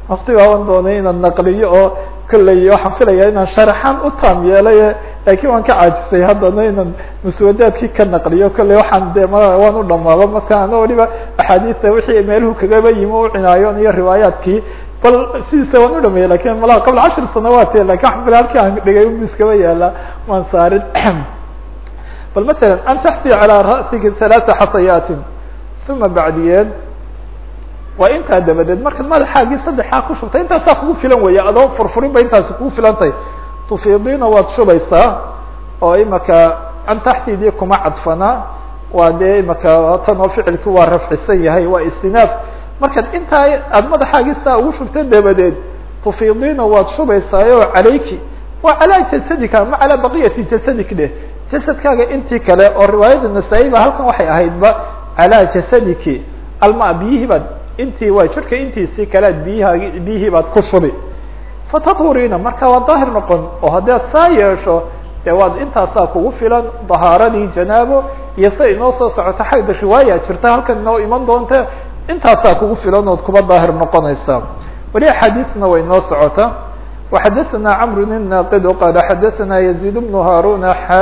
wakti baaban doonay inaan naqliyo oo kolley waxaan filaya inaan sharaxaan u taam yeelay laakiin waan ka caajisay. Haddana inaan muswadaadkii ka naqliyo kolley waxaan de ma waan u dhamaaba marka ana waliba axaadiista wixii meeluhu kagaba yimi u cinaayoon iyo riwaayaadkii. Bal sidiisa waan u dhameeyey laakiin malaha qabla cashir sanawaat laakiin fila halkii aan dhigay miskaba yaalla waan saarin. [CLEARS THROAT] Bal matalan an taxti calaa ra'sika halaata xasayaatin uma bacdiyeed waa intaa dabadeed markaad madaxaagii saddexaa ku shubtay intaasaa kugu filan weya adoo furfurin ba intaasi kugu filantay. Tufiidiina waad shubaysaa oo imaka an taxtidii kuma cadfanaa waa dee imaka tan oo ficilki waa rafcisan yahay waa istinaaf. Markaad intaa aada madaxaagii saa ugu shubta dabadeed tufiidiina waad shubaysaayo calayki. Waa calaa jasadika ama calaa baqiyati jasadik dheh. Jasadkaaga intii kale oo riwaayada nasaa-i ba halkan waxay ahaydba calaa jasadiki alma biyihii baad intii waa jirka intiisii kale ad biyihaagi biyihii baad ku shubi fataturiina marka waa daahir noqon oo haddii ad saa yeesho dee waad intaasaa kugu filan dahaaradii janaabo iyo sida inoo soo socoto xagda riwaaya jirta halkan inoo iman doonta intaasaa kugu filan ood kuba daahir noqonaysa weli axaadiisna way inoo socota وxadثna cمر الناqd qال xadثna يزيد بن هاrون xا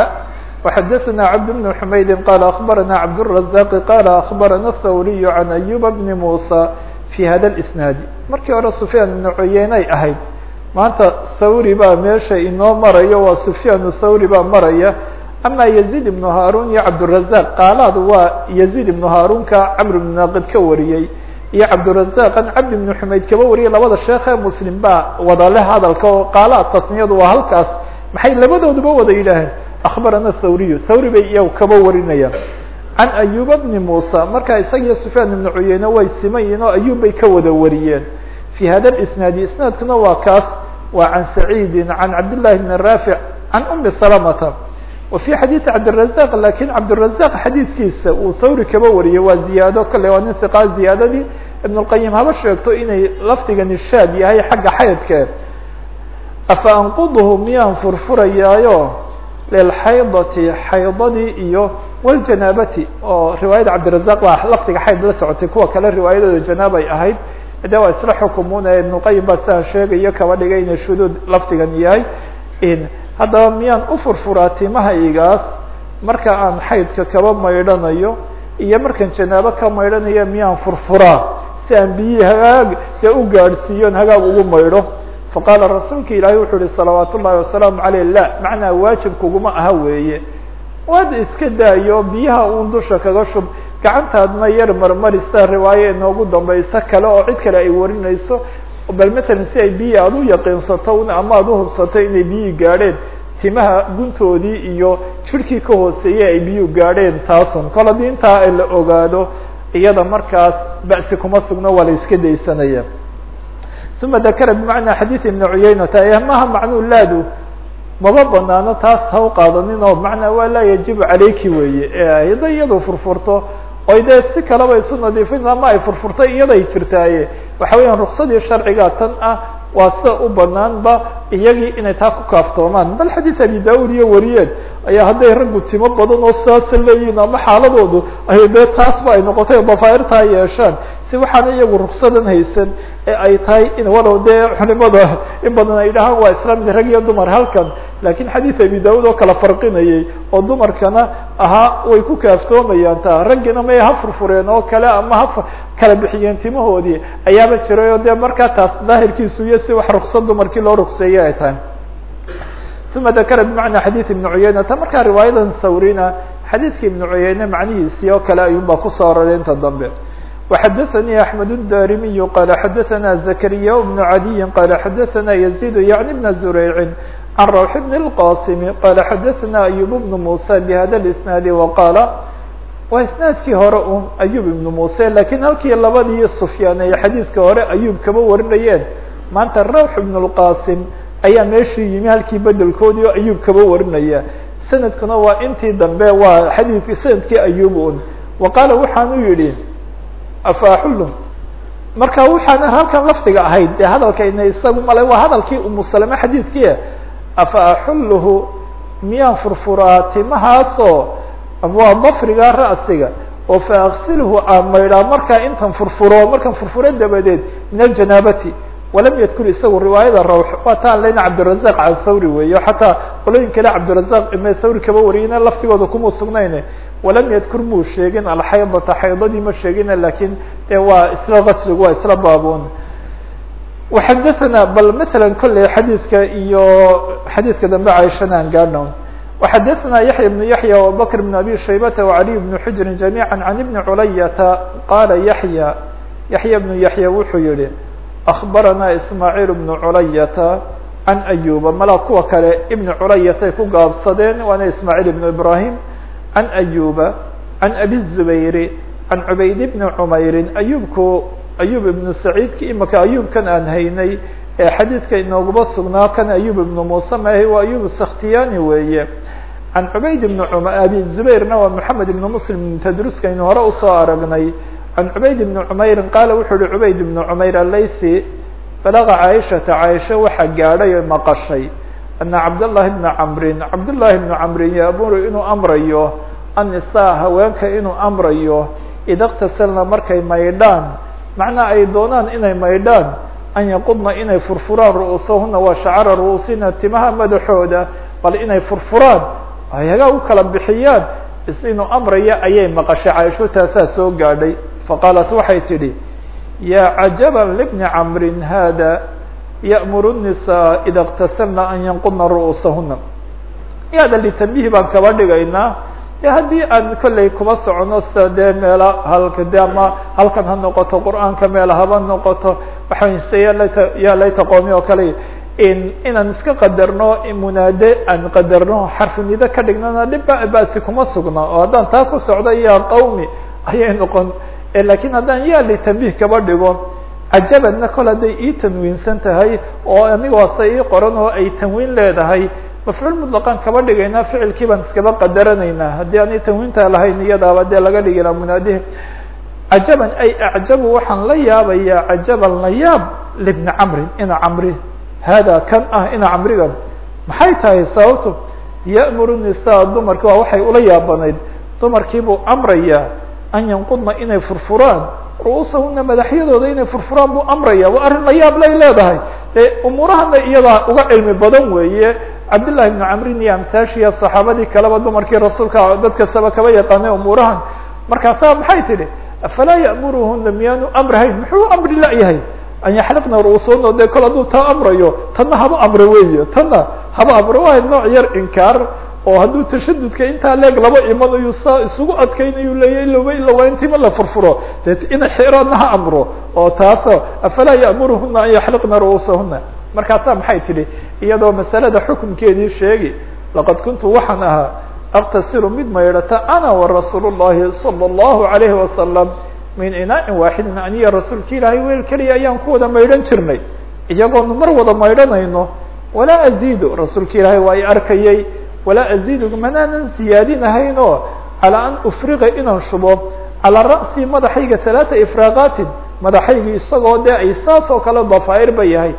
وxadثna cبد بن حmayd qال أخبرna cبدالرزاq qال أخبرna الthوري عن أيوب بن موسى في hada الإسناaد markii hore سفyاn بن عuyeynay ahayd maanta thawri baa meesha inoo maraya waa سفyاn thawri baa maraya ama يزيد بن هاrون iyo cبدالرزاq qaalaad waa يزيد بن هاrونka cمر بن ناqd ka wariyey iyo cabdirazaqan cabdi bnu xumayd kaba wariyay labada sheekhe muslim baa wadale hadalka oo qaalaad tasniyadu waa halkaas maxay labadooduba wada yidhaaheen akhbarana thawriyu thawri bay iyagu kaba warinayaan can ayuba bni muusa marka isagiyo sufyaan ibnu cuyeyne way simayiin oo ayub bay ka wada wariyeen fi hada isnaadi isnaadkuna waa kaas waa can saciidin can cabdillahi bni raafic can umi salamata wa fi xadiidi cabdirazaq laakiin cabdirazaq xadiidkiisa uu thawri kaba wariyay waa ziyaado kale waa nin siqaa ziyaadadii ibn اlqayim haba sheegto inay lafdigani shaad yahay xagga xaydke afa anqudhu miyaan furfurayaayo lilxaydati xaydadii iyo wاljanaabati oo riwaayada cabdirazaq baa lafdiga xayd la socotay kuwa kale riwaayadooda janaabay ahayd de waa isla xukumuna ibn اlqayim baa sidaa sheegayo kaba dhigay inay shuduud lafdigan yahay haddaba miyaan u furfuraa timahaygaas marka aan xaydka kaba maydhanayo iyo markaan janaabo ka maydhanayo miyaan furfuraa si aan biyihii hagaag dee u gaadhsiiyon hagaag ugu maydho faqaala rasuulka ilaahay wuxuu uhi salawaat ullahi wasalaamu aleyh la macnaa waajib kuguma aha weeye. Waad iska daayo biyaha uun dusha kaga shub. Gacantaadna yar marmarisa riwaayo inoogu dambayso kale oo cid kale ay warinayso. Bal matalan si ay biyi aada u yaqiinsato ama aada uhubsato inay biyihii gaadheen timaha guntoodii iyo jirhkii ka hooseeyey ay biyuhu gaadheen taasun. Kol intaa la ogaado iyada markaas ba'si kuma sugno waa la iska daysanaya uma dakara bimacnaa xadiid ibni cuyeynata maha macnuu laadu maba banaano taas ha u qaadanin oo macnaa waa laa yajibu calayki weeye hada iyadu furfurto oy dee si kaleba isu nadiifin ama ay furfurtay iyaday jirtaaye waxa weeyaan ruksadii sharciga tan ah waa sida u banaanba iyagii inay taa ku kaaftoomaan bal xadiid abi da'ud iyo wariyeen ayaa hadday raggu timo badan oo saasa leeyihiin ama xaaladoodu ay dee taasba ay noqotay dafaairtaa yeeshaan si waxaana iyagu ruksadan haysan ee ay tahay in walow dee culimada in badan ay dhahaan waa isla mid rag iyo dumar halkan. Lakin xadiid abi da'ud oo kala farqinayay oo dumarkana ahaa way ku kaaftoomayaan taa raggina may ha furfureen oo kale ama ha kala bixiyeen timahoodii ayaaba jiray oo dee markaa taas daahirkiisu iyo si wax ruksad dumarkii loo rugseeyey ay tahay uma dakara bimacnaa xadiid ibni cuyeynata markaa riwaayadan thawrina xadiidka ibni cuyeyne macnihiisii oo kale ayuun baa kusoo aroray inta dambe وxadثnي أحمد الdاrimiي qال xadثna زكريا بن عadي qال xadثna يزيد yعن بن زريع عن روح بن القاسم qال xadثna أيوب بن موسى بhda الإسناaد وqاaل waa isnaadkii hore un ayub ibnu muuse lakiin halkii labadii sufyaan ay xadiidka hore ayub kaba warinayeen maanta rawx ibn اlqasim ayaa meeshii yimi halkii bedelkoodii oo ayub kaba warinaya. Sanadkuna waa intii dambe waa xadiidkii sannadkii ayub un wa qaala waxaanu yihi afaaxulu marka waxaana halkan lafdiga ahayd dee hadalkayna isagu male waa hadalkii umu salame xadiidkii afa axulluhu miyaan furfuraa timahaasoo waa dafriga ra'siga oo fa aksilhu aan maydhaa markaa intan furfuro markaan furfuro dabadeed min aljanaabati walam yadkur isagu riwaayada rawx waa taan leyna cabdirazaq can thawri weeyo xataa qolooyin kale cabdirazaq ime thawri kaba wariyina laftigooda kuma sugnayne walam yadkur muu sheegin alxaydata xaydadii ma sheegina lakin de waa isla gasligu waa isla baaboon waxadathana bal matala kolley xadiidka iyo xadiidka dambe caishana aan gaadhno وxadثna yaحyى بن yaحyى وabubكر بن abي shaybة وعلي بن xujri جamيعا عن iبن culayةa qala yaحyى yaحyى بن yaحyى wuxuu yihi أخbarana ismاعيل بن culayةa عan أyuba mala kuwa kale iبn culayatay ku gaabsadeen waana ismاعيل بن ibrahim عan أyuba عan abi الزubayr عan cubayd بn cmayri ayubku ayub iبn سacيidki imaka ayubkan aan haynay ee xadiidka inoogaba sugnaa kan ayub ibnu muuse maahi waa ayub sakhtiyani weeye can cubayd ibn abi zubayrna waa moxamed ibn muslim ibn tadruskaynu hore usoo aragnay can cubayd ibni cumeyrin qaala wuxuu uhi cubayd ibnu cumayr alaythi balaga caaishata caaisha waxaa gaadhay maqashay ana cabdاllahi bna camrin cabdullaahi bnu camrin yaamuru inuu amrayo annisaa haweenka inuu amrayo ida ktasalna markay maydhaan macnaa ay doonaan inay maydhaan an yaqudna inay furfuraan ru'uusahuna waa shacara ru'uusina timaha madaxooda bal inay furfuraan hagaa u kala bixiyaan is inuu amraya ayay maqashay caaisho taasaa soo gaadhay faqaalat waxay tidhi yaa cajaban libni camrin hada ya'muru الnisaa ida اktasalna an yanqudna ru'uusahuna yaada litambihi baan kaba dhigaynaa de haddii aan kolley kuma socono sida dee meela halka de ama halkan ha noqoto qur'aanka meela haba noqoto waxaase yalayta yaa layta qoomi oo kale inaan iska qadarno munaade aan qadarno xarfunido ka dhignana dhibba basi kuma sugna oo haddaan taa ku socdo yaa qawmi ayay noqon laakiin haddaan yaa litambih kaba dhigo cajabadna kol hadday ii tanwiinsan tahay oo aniga waase ii qoran oo ay tanwiin leedahay mafcuul muطlaqan kaba dhigaynaa ficilkii baan iskaba qadaranaynaa. Haddii aanay tanwiinta lahayn iyadaaba dee laga dhigina munaadihi cajaban ay acjabu waxaan la yaabayaa cajaban la yaab libni camrin ina camri. Hada kan ah ina camrigan. Maxay tahay sababto ya'muru nisaa dumarki waa waxay ula yaabanayd. Dumarkii buu amrayaa an yanqudna inay furfuraan ru'uusahuna madaxyadooda inay furfuraan buu amraya. Waa arrin la yaab lay leedahay. Dee umuurahana iyadaa uga cilmi badan weeye. Cabdillahi bnu camrin iyo amsaashiya saxaabadii kaleba dumarkii rasuulka dad kastaba kaba yaqaanay umuurahan. Markaasaa maxay tidhi? Afalaa ya'muruhuna miyaanu amrahayn muxuu amri la-yahay an yaxliqna ru'uusahuna dee kol hadduu taa amrayo tanna haba amro weeye tanna haba amro waa nooc yar inkaar oo hadduu tashadudka intaa leeg laba imanayo saa isugu adkaynayu leeya ilowaa intiima la furfuro. De ina xiraadna ha amro oo taaso afalaa ya'muruhuna an yaxliqna ru'uusahuna markaasaa maxay tidhi? Iyadoo masalada xukunkeedii sheegi laqad kuntu waxaan ahaa aktasilu mid maydhata ana warasuul llahi salى اllahu alayhi wasalam min inaain waaxidin aniya rasuulka ilaahay weel keliya ayaan ku wada maydhan jirnay. Iyagoonu mar wada maydhanayno walaa aziidu. Rasuulka ilaahay waa i arkayay walaa aziidu manaanan siyaadinahayn oo calaa an ufriqa inaan shubo calaa ra'si madaxayga halaata ifraaqaatin madaxayga isagoo dee ay saas oo kale dafaa'ir ba yahay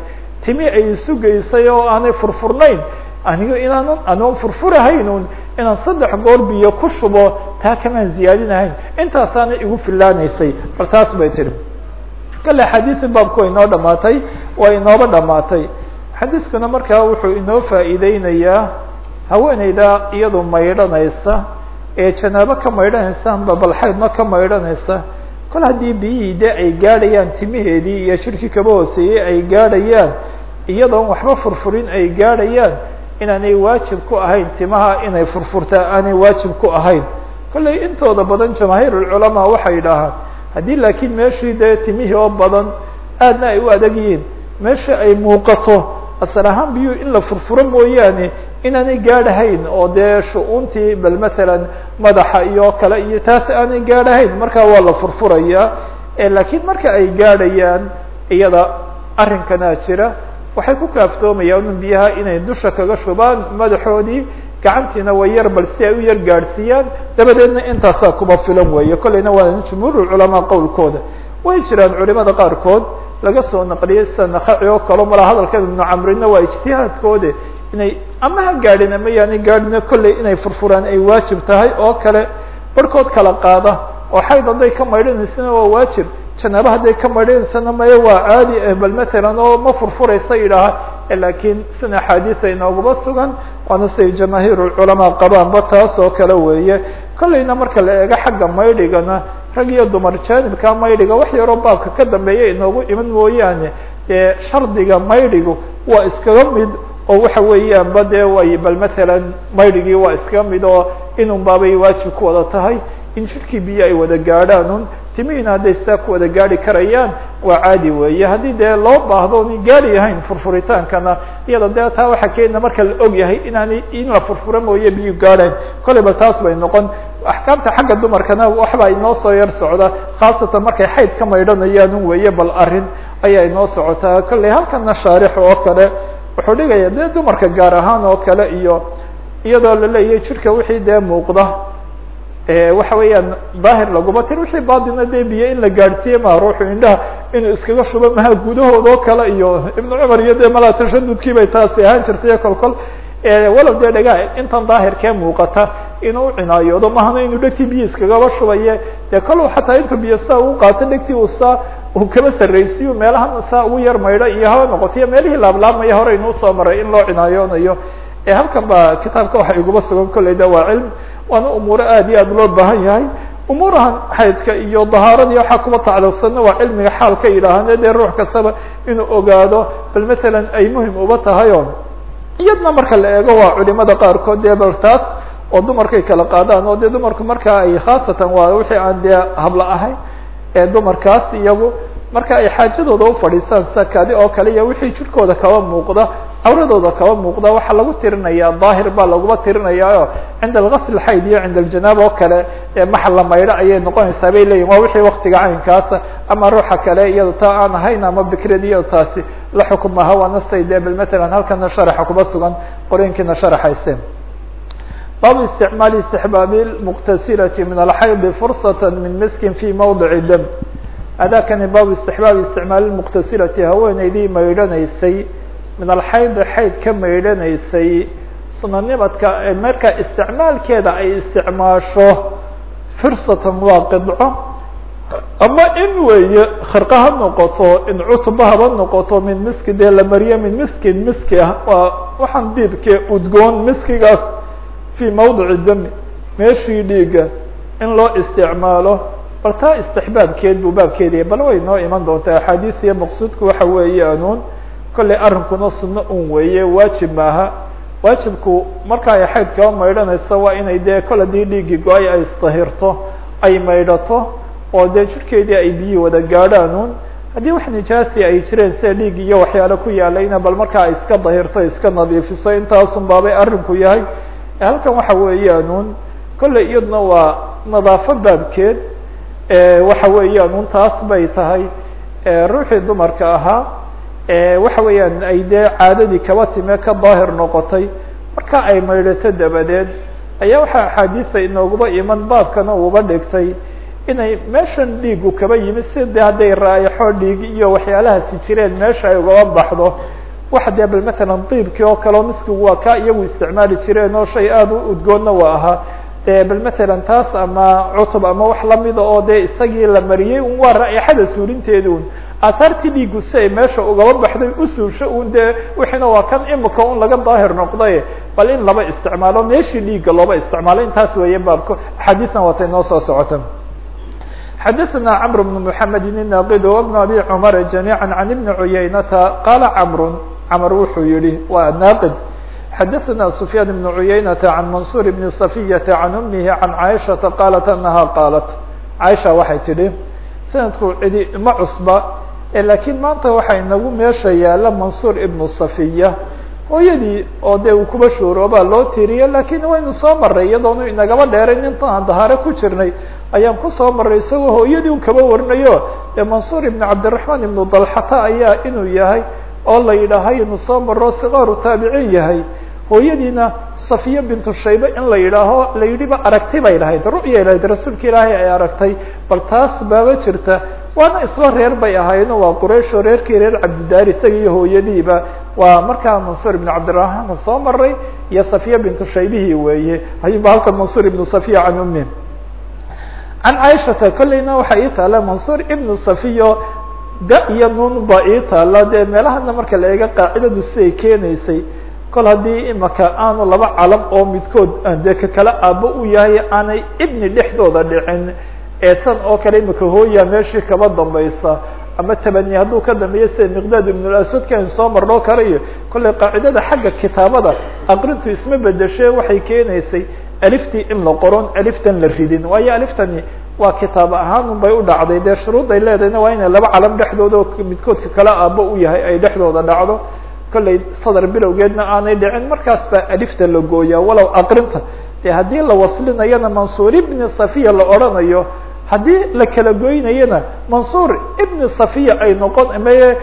timi ay isu geysay oo aanay furfurnayn anigo inaanan anoon furfurahaynun inaan saddex goor biyo ku shubo taa kamaan ziyaadinahayn intaasaana igu filaanaysay bal taas bay tihi kale xadiisi baabku waa inoo dhamaatay waa inooba dhamaatay xadiiskuna markaa wuxuu inoo faa'iideynayaa haweeneyda iyadu maydhanaysa ee janaabo ka maydhanaysa amba balxaydna ka maydhanaysa kol haddii biyihii de ay gaadhayaan timaheedii iyo jirkii kaba hooseeyey ay gaadhayaan iyadoon waxba furfurin ay gaadhayaan inaanay waajib ku ahayn timaha inay furfurtaa aanay waajib ku ahayn. Kollay intooda badan jamaahiirulculamaa waxay idhaahaan haddii laakiin meeshii dee timihii oo badan aadna ay u adag yihiin meesha ay muuqato asal ahaan biyu in la furfuro mooyaane inaanay gaadhahayn oo dee shu-uuntii bal matalan madaxa iyo kale iyo taas aanay gaadhahayn markaa waa la furfuraya laakiin marka ay gaadhayaan iyada arrinkanaa jira. Waxay ku kaaftoomayaan un biyaha inay dusha kaga shubaan madaxoodii gacantiina way yar bal si ay u yar gaadhsiiyaan. Dabadeedna intaasaa kuba filan weeye. Kolleyna waa jumhuur culamaa qowlkooda. Way jiraan culimada qaarkood laga soo naqliyay sida nakaci oo kalo malaa hadalkan ibnu camrina waa ijtihaadkoode inay ama ha gaadhin ama yaani gaadhina kolley inay furfuraan ay waajib tahay oo kale barhkood kala qaada. Oo xayd hadday ka maydhanaysana waa waajib. Janaaba hadday ka maydhanaysana maya waa caadi ah bal matalan oo ma furfuraysa yidhaaha laakiin sina axaadiisa inoogaba sugan waana siday jamaahiir culamaa qabaanba taas oo kale weeye. Kolleyna marka la eego xagga maydhigana rag iyo dumar jaanibka maydhiga wax yaroo baabka ka dambeeya inoogu iman mooyaane dee shardiga maydhigu waa iskaga mid oo waxa weeyaanba dee way bal matalan maydhigii waa iskaga mid oo inun baabay waajib ku wada tahay in jirkii biyo ay wada gaadhaan timihiina hadday saa ku wada gaari karayaan waa caadi weeye. Haddii dee loo baahdo ni gaari ahayn furfuritaankana iyada dee taa waxaa keena marka la og yahay inaanay in la furfuro mooye biyo gaadhayn. Kolleyba taas bay noqon. Axkaamta xagga dumarkana waxbaa inoo soo yar socda khaasatan markay xayd ka maydhanayaan un weeye bal arrin ayaa inoo socotaa. Kolley halkana shaarix oo kale wuxuu dhigaya dee dumarka gaar ahaan oo kale iyo iyadoo la leeyahay jirka wixii dee muuqda waxa weeyaan daahir laguma tir wixii baadina dee in la gaadhsiiye ma ruuxu indhaha inuu iskaga shubo maha gudahood oo kale iyo ibnu cumar iyo dee malaa tashadudkii bay taasi ahaan jirtay kol kol walow dee dhagaa intan daahirkee muuqata inuu cinaayoodo mahana inuu dhegtii biyo iskagaba shubaye. Dee kalow xataa intuu biyo saa uu qaato dhegtii uu saa uu kaba sarraysiyo meelahan saa ugu yar maydho iyo haba noqotiyo meelihii laablaabmaya hore inuu soo maray in loo cinaayoonayo halkan ba kitaabka waxa iguma sugan kolley de waa cilm waana umuuro aad iyo aad loo baahan yahay. Umuurahan xaydka iyo dahaaradii waxaa kuba tacalluqsanna waa cilmiga xaal ka yidhaahane dee ruux kastaba inuu ogaado. Bal matalan ay muhiim uba tahayo iyadna marka la eego waa culimada qaarkood dee bal taas oo dumarkay kala qaadaan oo dee dumarku marka ay khaasatan waa wixii aan dee habla ahayn ee dumarkaas iyagu marka ay xaajadooda ufadhiistaan sakadi oo kale iyo wixii jirkooda kaba muuqda cawradooda kaba muuqda waxaa lagu tirinaya daahir baa laguma tirinayao cinda algasl xayd iyo cinda aljanaaba oo kale maxal la maydho ayay noqonaysaa bay leeyihiin waa wixii waktiga caynkaasa ama ruuxa kale iyado taa aan ahayn ama bikrad iyado taasi. La xukumaha waana say dee bal matalan halkana sharaxa kuba sugan qoreenkiina sharaxayse baabu isticmaali istixbaabi muqtasilati min alxaydi fursata min miskin fi mawdici dam. Adakani baabu istixbaabi isticmaali muqtasilati haweeneydii maydhanaysay min alxaydi xayd ka maydhanaysay sunanimadka marka isticmaalkeeda ay isticmaasho fursatan waa qidco ama in weeye kharqa ha noqoto in cutba haba noqoto min miski dee la mariyo min miskin miski ah waa waxaan diibke udgoon miskigaas fi mawdici dami meeshii dhiiga in loo isticmaalo bal taa istixbaabkeed buu baabkeediya bal way noo iman doontaa axaadiis iyo maqsuudku waxa weeye anuun kollay arrinkuna sunno un weeye waajib maaha. Waajibku marka ay xayd kaba maydhanayso waa inay dee kol haddii dhiiggii go'ay ay isdahirto ay maydhato oo dee jirkeedii ay biyi wada gaadhaanuun. Haddii wax nijaasi ay jireen sida dhiig iyo waxyaale ku yaalayna bal markaa ay iska dahirto iska nadiifiso intaasun baabay arrinku yahay. Halkan waxa weeyaanuun kollay iyaduna waa nadaafo baabkeed. Waxa weeyaanuun taas bay tahay. Ruuxii dumarka ahaa waxa weeyaan ay dee caadadii kaba time ka daahir noqotay marka ay maydhato dabadeed ayaa waxaa axaadiisa inooguba iman baabkana uuba dhigtay inay meeshan dhiigu kaba yimid si de hadday raayaxo dhiig iyo waxyaalahaasi jireen meesha ay ugaba baxdo. Waxa dee bal matalan diibkii oo kaleo miskigu waa ka iyagu isticmaali jireen oo shay aada u udgoonna waa ahaa bal matalan taas ama cutub ama wax lamida oo dee isagii la mariyey un waa raayaxada suulinteedi un aathaartii dhiigu si ay meesha ugaba baxday usuusho un dee wixiina waa kan imika un laga daahir noqday bal in laba isticmaalo meeshii dhiigga looba isticmaalo intaas weeye baabko axaadiisna waatay noo soo socota xadaثna cmr بن محamed الناqd وبن abي cmr جamيعا عن بن عuyaynata qala cmr cmr wuxuu yihi waa naaqd xadaثna سفyاn بن عuyaynata عan maنصuر بن صفyة عan أmه عan caiشhaةa qalat أنaha qaalat caiشha waxay tidhi sanadku cidi ma cusba laakiin maanta waxaa inagu meesha yaalla mansuur ibnu safiya. Hooyadii oo dee uu kuba shuuroobaa loo tiriyo laakiin waynu soo maray iyadoonu inagaba dheeray intan aan dahaare ku jirnay. Ayaan ku soo maray isagoo hooyadii un kaba warinayo. Dee mansuur ibnu cabdiraxmaan ibnu dalxata ayaa inuu yahay oo la yidhaahay inu soo maro sikaaru taabiciin yahay. Hooyadiina safiya bintu shaybe in la yidhaaho la yidhiba aragti bay lahayd ru'yay lahayd rasuulka ilaahay ay aragtay bal taas baaba jirta waana isla reer bay ahaayeno waa quraysh reerkii reer cabdidaar isaga iyo hooyadiiba. Waa markaa mansuur ibnu cabdiraxmaan soo maray iyo safiya bintu shaybihii weeye. Ayuba halkan mansuur ibnu safiya can ummi. Can caaishata kolleyna waxaa ii taala mansuur ibnu safiyo da iyo nun ba ii taala. Dee meelahana marka la eega qaacidadu siday keenaysay. Kol haddii imaka aanu laba calam oo midkood dee ka kale aabbo u yahay aanay ibni dhexdooda dhicin ee san oo kale imika hooya meeshii kaba dambaysa. Ama tabani hadduu ka dambeeyo sida miqdaad ibnulaswadka an soo marnoo karayo kollay qaacidada xagga kitaabada aqrintu isma bedeshe waxay keenaysay aliftii in la qoron aliftan la ridin. Waayo aliftani waa kitaab ahaan un u dhacday. Dee shuruudday leedahayna waa inay laba calam dhexdooda oo midkoodka kale aabbo u yahay ay dhexdooda dhacdo. Kollay sadar bilowgeedna aanay dhicin. Markaas baa alifta la gooyaa walow aqrinta. Dee haddii la waslinayana mansuur ibni safiya la odhanayo haddii la kala goynayana mansuur ibni safiya ay noqon maye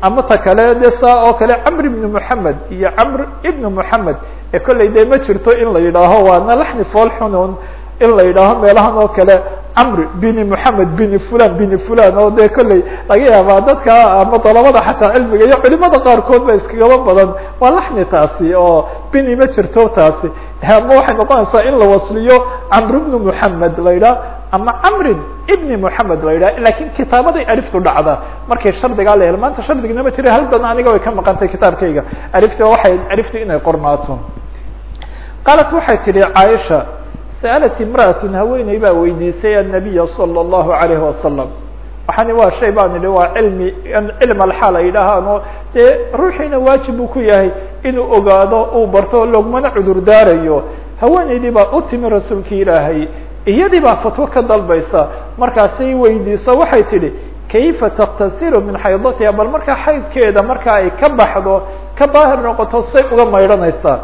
ama ta kale de oo kale camr ibni moxamed iyo camr ibni moxamed ee kollay ma jirto in la yidhaaho waana laxni fool in la yidhaaho meelahan oo kale camr bini moxamed bini fulan bini fulan oo dee kolley laga yaabaa dadka ama dalabada xataa cilmiga iyo culimada qaarkood ba iskagaba badan. Waa laxni taasi oo bini ma jirto taasi. Ama waxay noqonaysaa in la wasliyo camr ibni moxamed la yidhaah ama camrin ibni moxamed la yidhah laakiin kitaabaday aliftu dhacda. Markay shardigaa la hel maanta shardigina ma jira haldan aniga way ka maqantay kitaabkayga. Alifta waxay aliftu inay qornaato. Qaalat waxay tihi caaisha sa'alat imra'atun haweeney baa weydiisay annabiya sala allahu alayhi wasalam waxaani waa shay baan idhi waa cilmi cilm alxaal ay yidhaahaano dee ruuxiina waajib ku yahay inuu ogaado uu barto logmana cudur daarayo haweeneydii baa u timi rasuulki ilaahay iyadii baa fatwo ka dalbaysa markaasay weydiiso waxay tidhi kayfa taktasiru min xaydatiha bal markaa xaydkeeda marka ay ka baxdo ka daahir noqoto say uga maydhanaysaa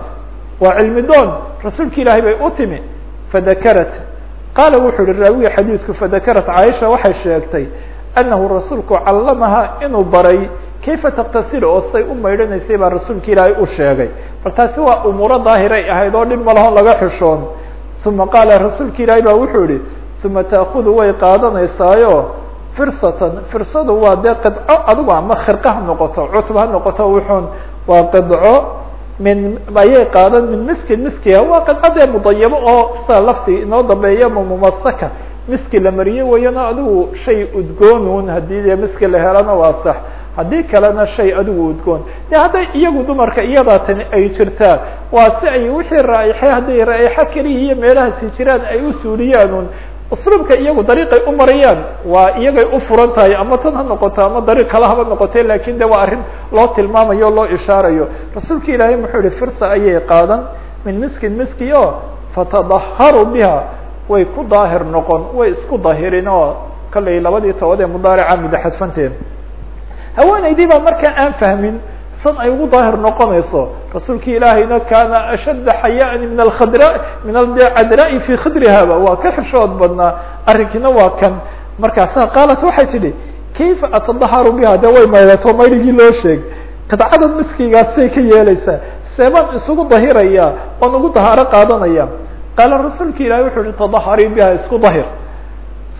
waa cilmi doon rasuulki ilaahay bay u timi fadakarat. Qaala wuxuu yihi raawiga xadiidku fadakarat caaisha waxay sheegtay annahu rasuulku callamaha inuu baray kayfa taktasiru oo say u maydhanaysay baa rasuulka ilaahay u sheegay. Bal taasi waa umuuro daahiray ahayd oo dhib malahon laga xishoon uma qaala rasuulka ilaahay baa wuxuu yihi uma taakudu way qaadanaysaayo firsatan firsadu waa dee qidco adigu ama khirqa ha noqoto cutub ha noqoto wuxuun waa qidco min ayay qaadan min miskin miskiga waa qidco dee mudayabo oo sida lafti inoo dambeeya mumasaka miski la mariyey wayana adigu shay udgoonun haddii dee miski la helana waa sax. Haddii kalena shay adigu udgoon. De hadday iyagu dumarka iyadaa tani ay jirtaan waa si ay wixii raa'ixe hadday raa'ixa keliya iyo meelahaasi jiraan ay u suuliyaanun usluubka iyagu dariiqay u marayaan waa iyagay u furan tahay ama tan ha noqoto ama dariiq kale haba noqotee laakiin de waa arrin loo tilmaamayo loo ishaarayo. Rasuulka ilaahay muxuu yihi firsa ayay qaadan min miskin miski o fatadaharu biha. Way ku daahir noqon way isku dahirin oo kallay labadii tobood ee mudaarica mudaxadfanteed haweenaydii baa markaa aan fahmin san ay ugu daahir noqonayso rasuulki ilaahayna kaana ashadda xayaan min alkhadra min alcadra'i fi khidrihaba waa ka xishood badnaa arrinkiina waa kan. Markaasa qaalat waxay tidhi kayfa atadaharu biha? De way maydhato maydhigii loo sheeg. Qidcadan miskigaasay ka yeelaysaa seebaan isugu dahiraya oon ugu dahaaro qaadanaya. Qaala rasuulka ilahi wuxuu yihi tadaharii biha isku dahir.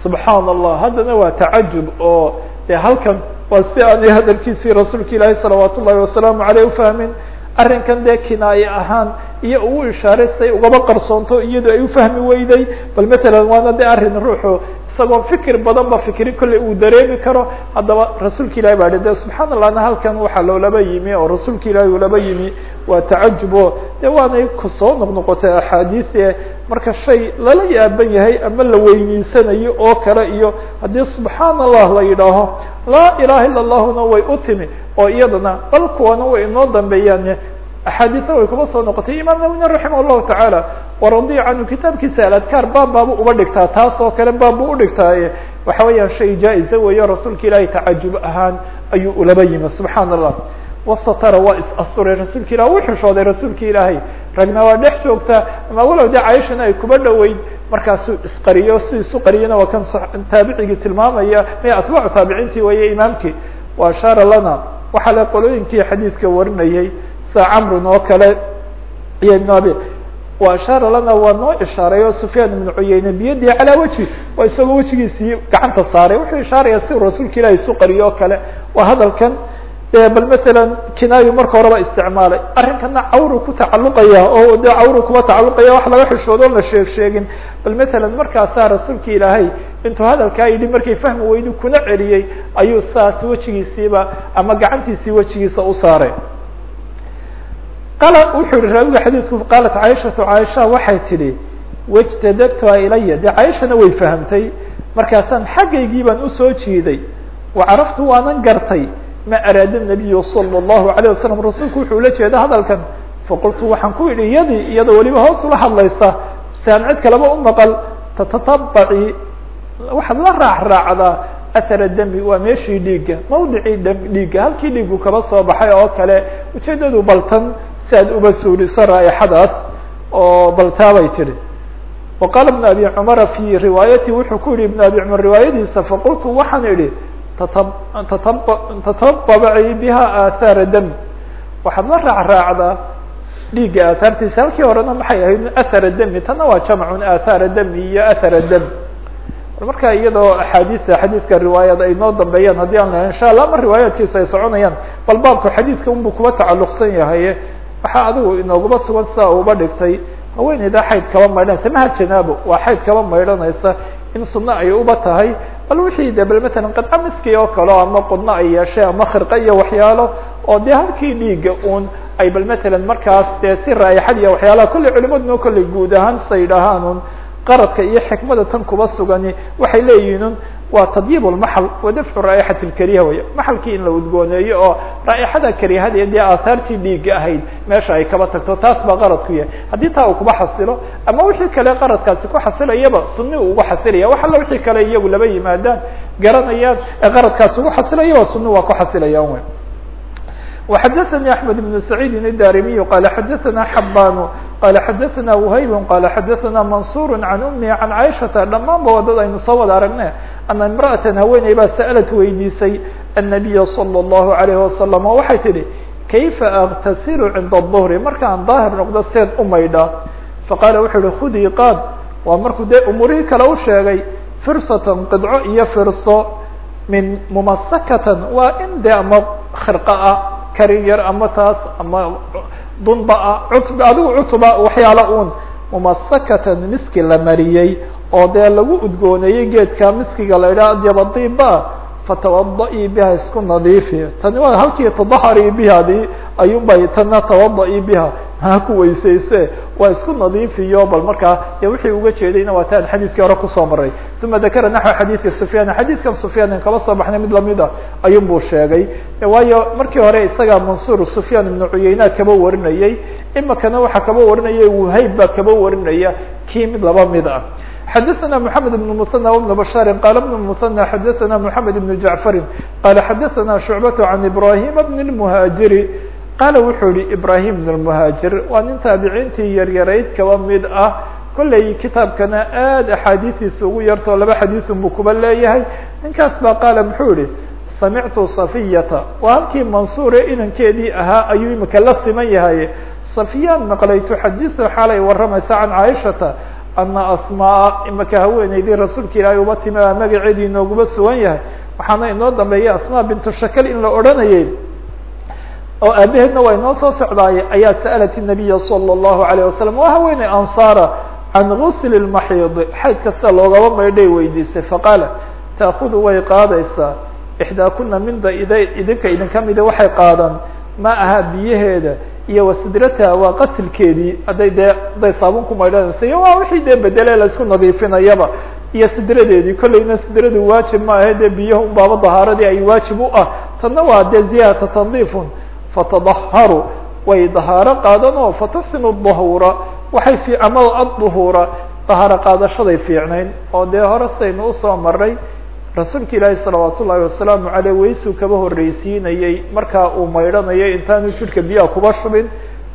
Subxaana allah haddana waa tacajub oo de halkan waa si aanay hadalkiisii rasuulka ilaahi salawaat ullahi wasalaamu aleyh ufahmin arrinkan dee kinaaye ahaan iyo uu ishaaray siday ugaba qarsoonto iyado ay ufahmi weyday. Bal matalan waana de arrin ruuxu isagoo fikir badan ba fikri kolley uu dareemi karo. Haddaba rasuulka ilahi baa de subxaana allahna halkan waxaa loolaba yimi oo rasuulka ilahi ulaba yimi waa tacajub o de waanay ku soo noqnoqotay axaadiis e marka shay lala yaaban yahay ama la weyniisanayo oo kale iyo haddii subxaana allah la yidhaaho laa ilaha illa allahuna way u timi oo iyadana bal kuwana way inoo dambeeyaan axaadiisa way kuma soo noqotay imaam nawina raximah llahu tacaala waradiya canhu kitaabkiisa aladkaar baab baabu uba dhigtaa taas oo kale baab buu udhigtaaye waxa weeyaan shay jaa-iza weeyo rasuulka ilaahay tacajub ahaan ayuu ulaba yimi subxaana allah wastatara waa is-asturay rasuulka ilah u xishooday rasuulka ilaahay ragna waa dhex joogta ama walow dee cayishana ay kuba dhoweyd markaasuu isqariyo si isu qariyana waa taabicigii tilmaamaya may atbaacu taabiciintii weeye imaamkii wa ashaara lana le qolooyinkii xadiidka warinayay sida camrun oo kale iyo ibn abi wa ashaara lana waa noo ishaareeyo sufyaan ibnu cuyeyne biyadii calaa weji waa isagoo wejigiisii gacanta saaray. Wuxuu ishaaraya si rasuulka ilahi isu qariyo o kale. Waa hadalkan bal masalan kinaayu marka horeba isticmaalay. Arrinkana cawru ku tacaluqaya oo de cawru kuba tacaluqaya wax laga xishoodo on la sheegsheegin bal masalan markaasaa rasuulka ilaahay intuu hadalkaa yidhi markay fahmi weydi kuna celiyey ayuu saas wejigiisiiba ama gacantiisii wejigiisa u saaray wuxuu yihi raawiga xadiidku qaalat caaishatu caaisha waxay tidhi wاjtadabtuha ilaya de caaishana way fahamtay markaasaan xaggaygii baan usoo jiiday wacaraftu waanan gartay ma araada nabiyu salى الlahu عalيه wasalam rasuulku wuxuu ula jeeda hadalkan faqultu waxaan ku idhi iyadii iyadoo weliba hoos ula hadlaysa si aan cid kaleba u maqal tatatabaci waxaad la raac raacdaa ahara demi waa meeshii dhiigga mawdicii dhiigga halkii dhiigu kaba soo baxay oo kale ujeedadu baltan si aad uba suuliso raaixadaas oo baltaabay tihi waqaala ibn abi cumara fi riwaayati wuxuu ku yihi ibn abi cumar riwaayadiisa faqultu waxaan idhi tatabaci biha aathaara dam. Waxaad la raac raacdaa dhiigga aathaartiisa halkii horena maxay ahayd athara dami tana waa jamcun aathaara dami iyo athara dam. Marka iyadoo axaadiista xadiidka riwaayad ay noo dambeeyaan haddii aan laha insha allah ama riwaayaadkiisa ay soconayaan bal baabku xadiidka unbu kuba tacalluqsan yahay waxaa adigu inooguma sugan sidaa uba dhigtay. Haweeneyda xayd kaba maydhanaysa maha janaabo waa xayd kaba maydhanaysa. In sunno ay uba tahay bal wixii de bal matalan qadca miski oo kaleo ama qudno ay yeeshay ama khirqa iyo waxyaalo oo dee halkii dhiigga un ay bal matalan markaas dee si raayaxad iyo waxyaalaha kolley culimaduna kolley guud ahaan sa yidhaahaan un qaradka iyo xikmada tan kuba sugani waxay leeyihiin un waa tadyiib lmaxal wa dafcu raa'ixati lkariha wey maxalkii in la udgooneeyo oo raa'ixada karihada dee aahaartii dhiigga ahayd meesha ay kaba tagto taas baa qaradku yahay haddii taa uu kuba xasilo ama wixii kale qaradkaasi ku xasilayaba suni uu uga xasilaya wax alla wixii kale iyagu laba yimaadaan garanayaan ee qaradkaasi ugu xasilayaba suni waa ku xasilayaan wey وxdثnي أحمد بن سعيد الdاrمي qال xdثna حbاn qال xdثna وhyb qال xdثna منصور عن أمي عن عائشhaةa dhamaanba waa dad aynu soo wada aragne أنa امرأة haweeney baa sألت weydiisay النبي صلى الله عليه وسلم oo waxay tihi kayfa أغتasiل عinda الظهر markaan ظاahir noqdo seed u maydha faqاla wuxuu hi khudii qaad waa markuu dee umurihii kale u sheegay firsة qidco iyo firso min mumasakatan waa in de ama khirqa ah karin yar ama taas ama dunba cutb adigu cutuba waxyaala un mumasakatan miski la mariyey oo dee lagu udgooneeyey geedka miskiga la idhaha jabadiba fatawada-ii biha isku nadiifi. Tani waa halkii tadaharii bihadi ayuunbay tana tawada-ii biha. Ha ku weyseyse waa isku nadiifiyo bal markaa wixii uga jeedayna waa taan xadiidkii hore ku soo maray. Uma dakara naxو xadiidka sufyaan. Xadiidkan sufyaan kala soo baxnay mid lamida ayun buu sheegay. Waayo markii hore isagaa mansuur sufyaan ibnu cuyeyna kaba warinayey imikana waxaa kaba warinaya whayb baa kaba warinaya kii mid laba mid ah xdثna محamed بن مثنى وبن بشhاr qال بن مثنى xdثna محamed بن جعفr qال xdثna شhuعبة عن إبراهيم بن المهاجر qaala wuxuu yihi ibrahim بن المهاجر waa nin taabiciintii yaryarayd kaba mid ah kolley kitaabkana aad axaadiistiisa ugu yartoo laba xadiiثun buu kuba leeyahay ninkaas baa qaala muxuu yihi samictu صafiyata waa halkii mansuure inankeedii ahaa ayuu imika la siman yahay صafiyaan maqlay tuxadiثu xaalay waramaysa can caaishata ana asmaa imika haweeneydii rasuulka ilaahay uba timi aa magaceedii inooguma sugan yahay waxaana inoo dambeeyay asmaa bintu shakal in la odhanayay oo aabaheedna waa inoo soo socdaayay ayaa sa'alat الnabiya salى الlahu عalيه wasalam waa haweeney ansaara can gusl الmaxiid xayd kasta loogaba maydhay weydiisay faqaala taakudu way qaadaysaa ixdaa kuna minda id idinka idinka mida waxay qaadaan ma aha biyaheeda iyo wasidrata waa qatilkeedii hadday dee hadday saabun ku maydhanaysa iyo waa wixii dee bedele la isku nadiifinayaba. Iyo sidradeedii kolleyna sidradu waajib ma ahe dee biyaha un baaba dahaaradii ay waajib u ah. Tanna waa dee ziyadata tandiifun fatadaharu way dahaaro qaadan oo fataxsinu dahuura waxay fi ama dahaaro qaadashaday fiicnayn. Oo dee hore saynu u soo maray rasuulka ilaahi salawaat ullaahi wasalaamu caleyh weysuu kaba horreysiinayey markaa uu maydhanayo intaanu jidhka biyaha kuba shubin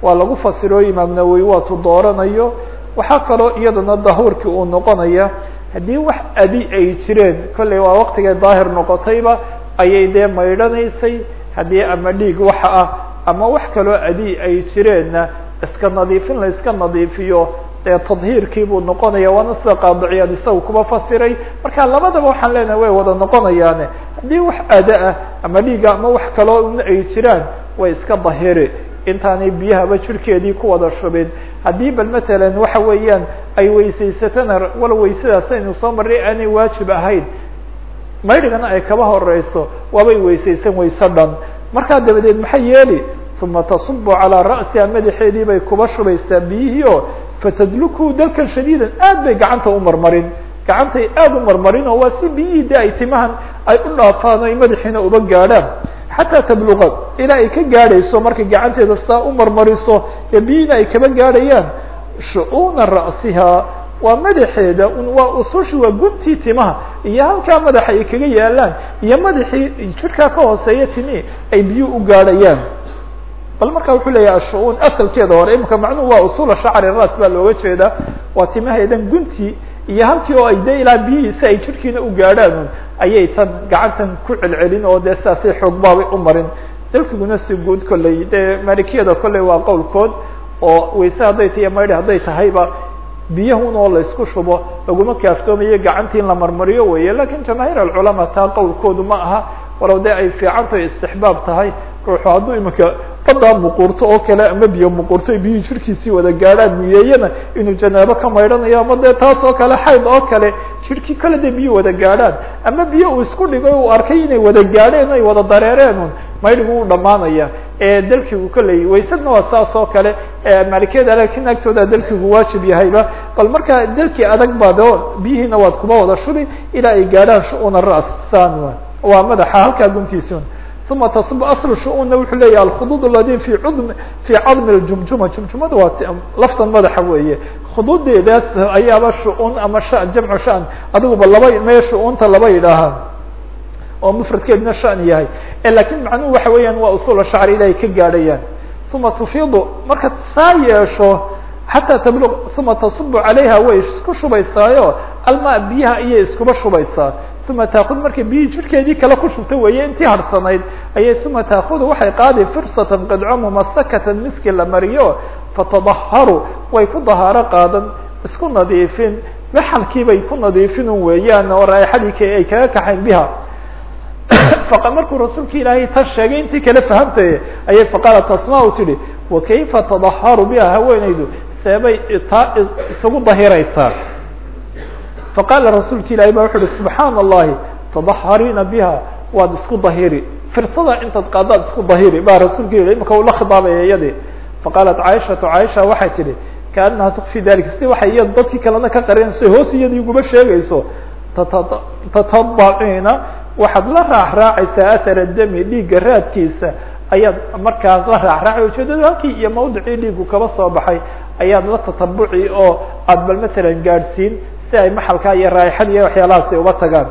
waa lagu fasiro imaam nawowi waatuu dooranayo. Waxaa kaloo iyadana dahuurkii uu noqonaya haddii wax adi ay jireen kolley waa waqtigay daahir noqotayba ayay dee maydhanaysay. Haddii ama dhiig waxa ah ama wax kaloo adi ay jireenna iska nadiifin la iska nadiifiyo dee tadhiirkii buu noqonaya waana sida qaadiciyaad isaga kuba fasiray. Marka labadaba waxaan leenahay way wada noqonayaane. Haddii wax ada ah ama dhiiga ama wax kaloo ay jiraan way iska dahiri intaanay biyahaba jirhkeedii ku wada shubin. Haddii bal matalan waxa weeyaan ay weysaysatana wal weysadaas aynu soo marray aanay waajib ahayn. Maydhigana ay kaba horeyso waabay weysaysan wayse dhan. Markaa dabadeed maxay yeeli? Uma tasubu calaa ra'siha madaxeedii bay kuba shubaysaa biyihii oo fatadluku dalkan shadiidan aad bay gacanta u marmarin. Gacantay aada u marmarin oo waa si biyihii de ay timahan ay u dhaafaan o ay madaxiina uba gaadhaan. Xataa tabluqa ilaa ay ka gaadhayso markay gacanteeda saa u marmariso ee biyihiina ay kaba gaadhayaan. Shu-uuna ra'siha waa madaxeeda waa usushi waa guntii timaha. Iyo halkaa madaxa ay kaga yaalaan iyo madaxii jirkaa ka hooseeya timi ay biyuhu u gaadhayaan bal marka wuxuu leeyahay ashu-uun asalkeeda hore imika macnuhu waa usula shacri ras baa looga jeedaa. Waa timaheedan guntii iyo halkii oo ay de ilaa biyihii si ay jirkiina u gaadhaan ayay tan gacantan ku celcelin oo dee sidaasay xoogbaabay u marin. Dalkiguna si guud kolley dee malikiyada kolley waa qowlkood oo wayse hadday tahiy maydhi hadday tahayba biyahun oo laysku shubo laguma kaaftoomayo gacantii in la marmariyo weeye. Lakin jamaahiir alculamaa taa qowlkoodu ma aha walow dee ay fiicantahay istixbaab tahay ruuxu hadduu imika badaa muquurto oo kale ama biyo muquurto biyuhu jirkiisii wada gaadhaan niyeeyana inuu janaabo ka maydhanayo ama dee taas oo kale xayd oo kale jirkii kale dee biyo wada gaadhaan. Ama biyo uu isku dhigo uu arkay inay wada gaadheen ay wada dareereen maydhigu u dhamaanaya ee dalkigu kolley waysadna waa saas oo kale. Maalikiyada laakiin agtooda dalkigu waajib yahayba bal marka dalkii adag baad biyihiina waad kuma wada shubi ilaa ay gaadhaan shu-uuna ra'san waa madaxa halkaa guntiisun uma tasub asl shu-uunna wuxuu leeyahy alkhuduud aladi fi cudm fi cadmi ljumjuma jumjumada waa laftan madaxa weeye khuduudeedaas ayaaba shu-uun ama jamcu shan adiguba laba mee shu-uunta laba yidhaahaan oo mfradkeeduna shan yahay laakiin macnuhu waxa weeyaan waa usul shacri ilaahay ka gaadhayaan uma tufiidu marka saa yeesho xataa tabluq uma tasubu calayha way isku shubaysaayo alma biyaha ayay iskuba shubaysaa uma taakud markay biyihii jirkeedii kale ku shubta weeye intii harhsanayd ayay uma taakudu waxay qaadi firsatan qadco mumasakatan miski la mariyo fatadaharu way ku dahaaro qaadan isku nadiifin maxalkii bay ku nadiifinun weeyaan oo raaixadii ay kaga kaxayn biha faqa markuu rasuulka ilaahay tan sheegay intii kale fahamtay ayay faqaalat asma u tihi wakayfa tadaharu biha haweenaydu seebay taa isagu dahiraysaa. Faqaala rasuulka ilahi ba wuxu uhi subxaana allahi tadahariina biha. Waad isku dahiri. Firsada intaad qaadaad isku dahiri ba rasuulka yidhi imaka uu la khidaabaya iyadii. Faqaalat caaishatu caaisha waxay tidhi kaanaha tukfi dalik si waxay iya dadkii kalena ka qarinayso hoos iyadii iguba sheegayso. Tatadaciina waxaad la raacraacaysaa athara dami dhiigga raadkiisa. Ayaad markaas la raacraacay ujeedada halkii iyo mawdicii dhiigu kaba soo baxay ayaad la tatabuci oo aad bal matalan gaadhsiin si ay maxalkaa iyo raaixada iyo waxyaalahaas ay uba tagaan.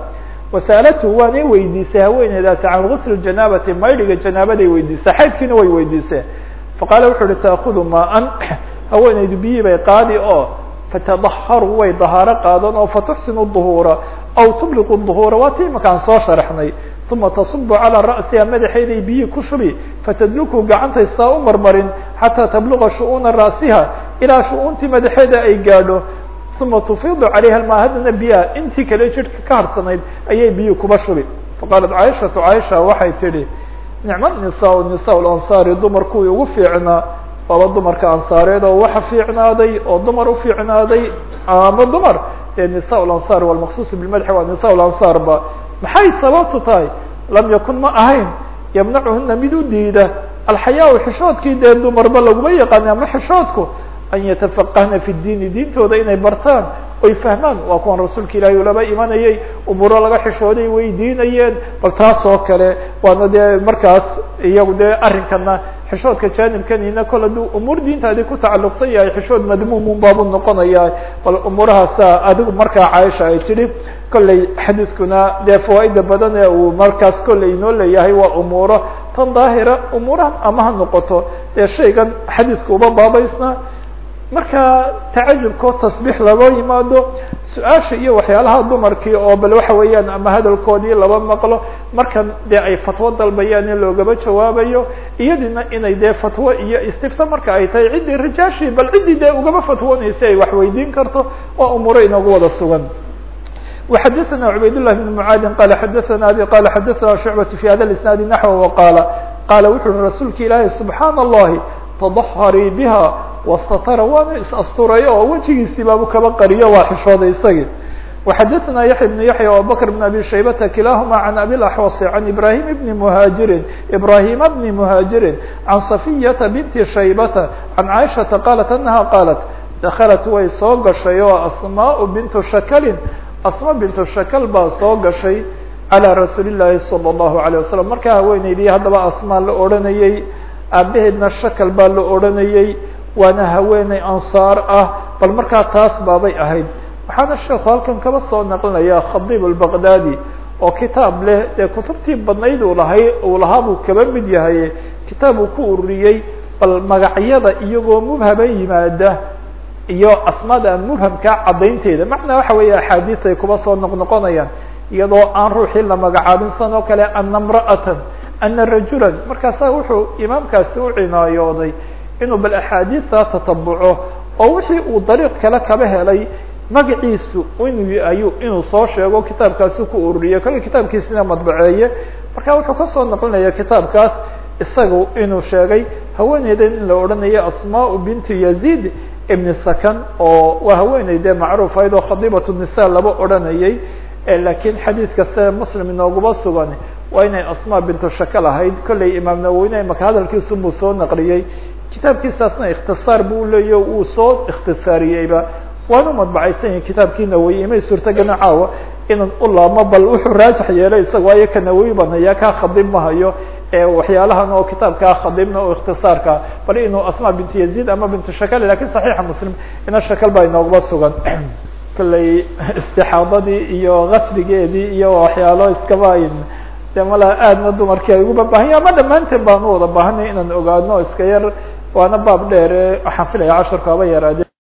Wasaalatu waanay weydiisay haweeneydaasi can gusl janaabati maydhiga janaabaday weydiisay xaydkiina way weydiiseen faqaala wuxu uhi taakudu maa-an [COUGHS] haweeneydu biyii bay qaadi oo fatadaharu way dahaaro qaadan oo fatuxsinu duhuura aw tubliqu duhuura. Waa ti imakaan soo sharaxnay. Uma tasubu calaa ra'siha madaxeeday biyii ku shubi fatadluku gacantay saa u marmarin xataa tabluqa shu-uuna ra'siha ilaa shu-uuntii madaxeeda ay gaadho uma tufiidu calayha almaa haddana biyaha intii kale jidhka ka harsanayd ayay biyi kuba shubi faqaalat caaishatu caaisha waxay tidhi nicma nisaa nisaa lansaari dumar kuwii ugu fiicnaa waaba dumarka ansaareed oo waxa fiicnaaday oo dumar u fiicnaaday ama dumar nisaa lansaar walmaqsuus bilmadxi waa nisaa lansaar ba. Maxay sababtu tahay? Lam yakun ma ahayn yamnacuhuna mid u diida. Alxayaa xishoodkii dee dumarba laguma yaqaani ama xishoodku an yatafaqahna fi diini diintooda inay bartaan oy fahmaan waa kuwan rasuulka ilaahay ulaba imanayay umuuro laga xishooday weydiinayeen bal taas oo kale waana dee markaas iyagu dee arrinkana xishoodka jaanibkanina kol hadduu umuur diintaadii ku tacalluqsan yahay xishood madmuumun baabu noqonaya bal umuurahaasa adigu markaa caaisha ay tidhi kolley xadiidkuna dee fawaaida badan ee uu markaas kolley inoo leeyahay waa umuuro tan daahira umuurahan ama ha noqoto dee shaygan xadiidka uba baabaysna marka tacajubkao tasbiix laba yimaado su-aasha iyo waxyaalaha dumarkii oo bal waxa weeyaan ama hadalkoodii laba maqlo markan dee ay fatwo dalbayaan in loogaba jawaabayo iyadina inay dee fatwo iyo istifta marka ay tahay ciddii rijaashii bal ciddii dee ugaba fatwoonaysa ay wax weydiin karto waa umuuro inoogu wada sugan وxadثna عbayd للh بن mعاad qال xadثna abي qال xadثna شhuعبة في hada الاسناaد نحو وqاaل qاala wuxu uhi rasuulka ilaahi سubحaan الlahi تضحrii bha واsttra waana is asturay oo wejigiisii baabu kaba qariyo waa xishooday isagii وxadثna yaحya بن yaحya وabكر بن abي شhaybةa kilahma عan abي الأحوص عan ibrahim بn mhاجiri ibrahima بn mhاجiri عan صفyةa بنti شhaybةa عan caiشhaةa qاlat أنha qاlat daklat way soo gashay oo asmاء بنت shakli asma bintu shakal baa soo gashay calى rasuuli الlahi salى الlahu عalيه wasalam markaa haweeneydii haddaba asmaa la odhanayey aabaheedna shakal baa la odhanayey waana haweeney ansaar ah bal markaa taas baabay ahayd. Waxaana sheekhu halkan kaba soo naqlinaya khadiib albaqdaadi oo kitaab leh dee kutubtii badnayd uu lahay uu lahaa buu kaba mid yahay. Kitaab uu ku ururiyey bal magacyada iyagoo mubhaba yimaada iyo asmaada mubhamkaa caddaynteeda. Macnaa waxa weeye axaadiis ay kuba soo noqnoqonayaan iyadoo aan ruuxii la magacaabin san oo kale ana mra'atan ana rajulan. Markaasaa wuxuu imaamkaasi u cinaayooday inuu bal axaadiista tatabuco oo wixii uu dariiq kale kaba helay magaciisu inuu ayuu inuu soo sheego kitaabkaasi ku ururiye kale kitaabkiisina madbaceeye. Marka wuxuu ka soo naqlinaya kitaabkaas isaga inuu sheegay haweeneydan in la odhanayo asmaa binti yazid ibn sakan oo waa haweeney dee macruuf ahayd oo khadiibat nisa laba odhanayay lakiin xadiid kaste muslim inooguma sugan waa inay asma bintu shakal ahayd. Kolley imaam nawowine imaka hadalkiisu buu soo naqliyey kitaabkiisaasna ikhtisaar buu leeya uu soo ikhtisaariyeyba waanu madbacaysan yahi kitaabkii nawowi imay suurtagana caawa inan u laabmo bal wuxuu raajix yeelay isaga waayo ka nawowi banaya kaa khadiib ma waxyaalahan oo kitaabkaa khadiibna oo ikhtisaarka bal inuu asma bintu yazid ama bintu shakal laakiin saxiixa muslim ina shakal baa inoogaba sugan. [CLEARS THROAT] Kolley istixaadadii iyo gasrigeedii iyo waxyaalo iskaba de mala aadna dumarkii ay uguba baahan ya ama dhammaanteen baanu wada baahanay inaan ogaano iska yar waana baab dheere waxaan filaya casharku haba yaraade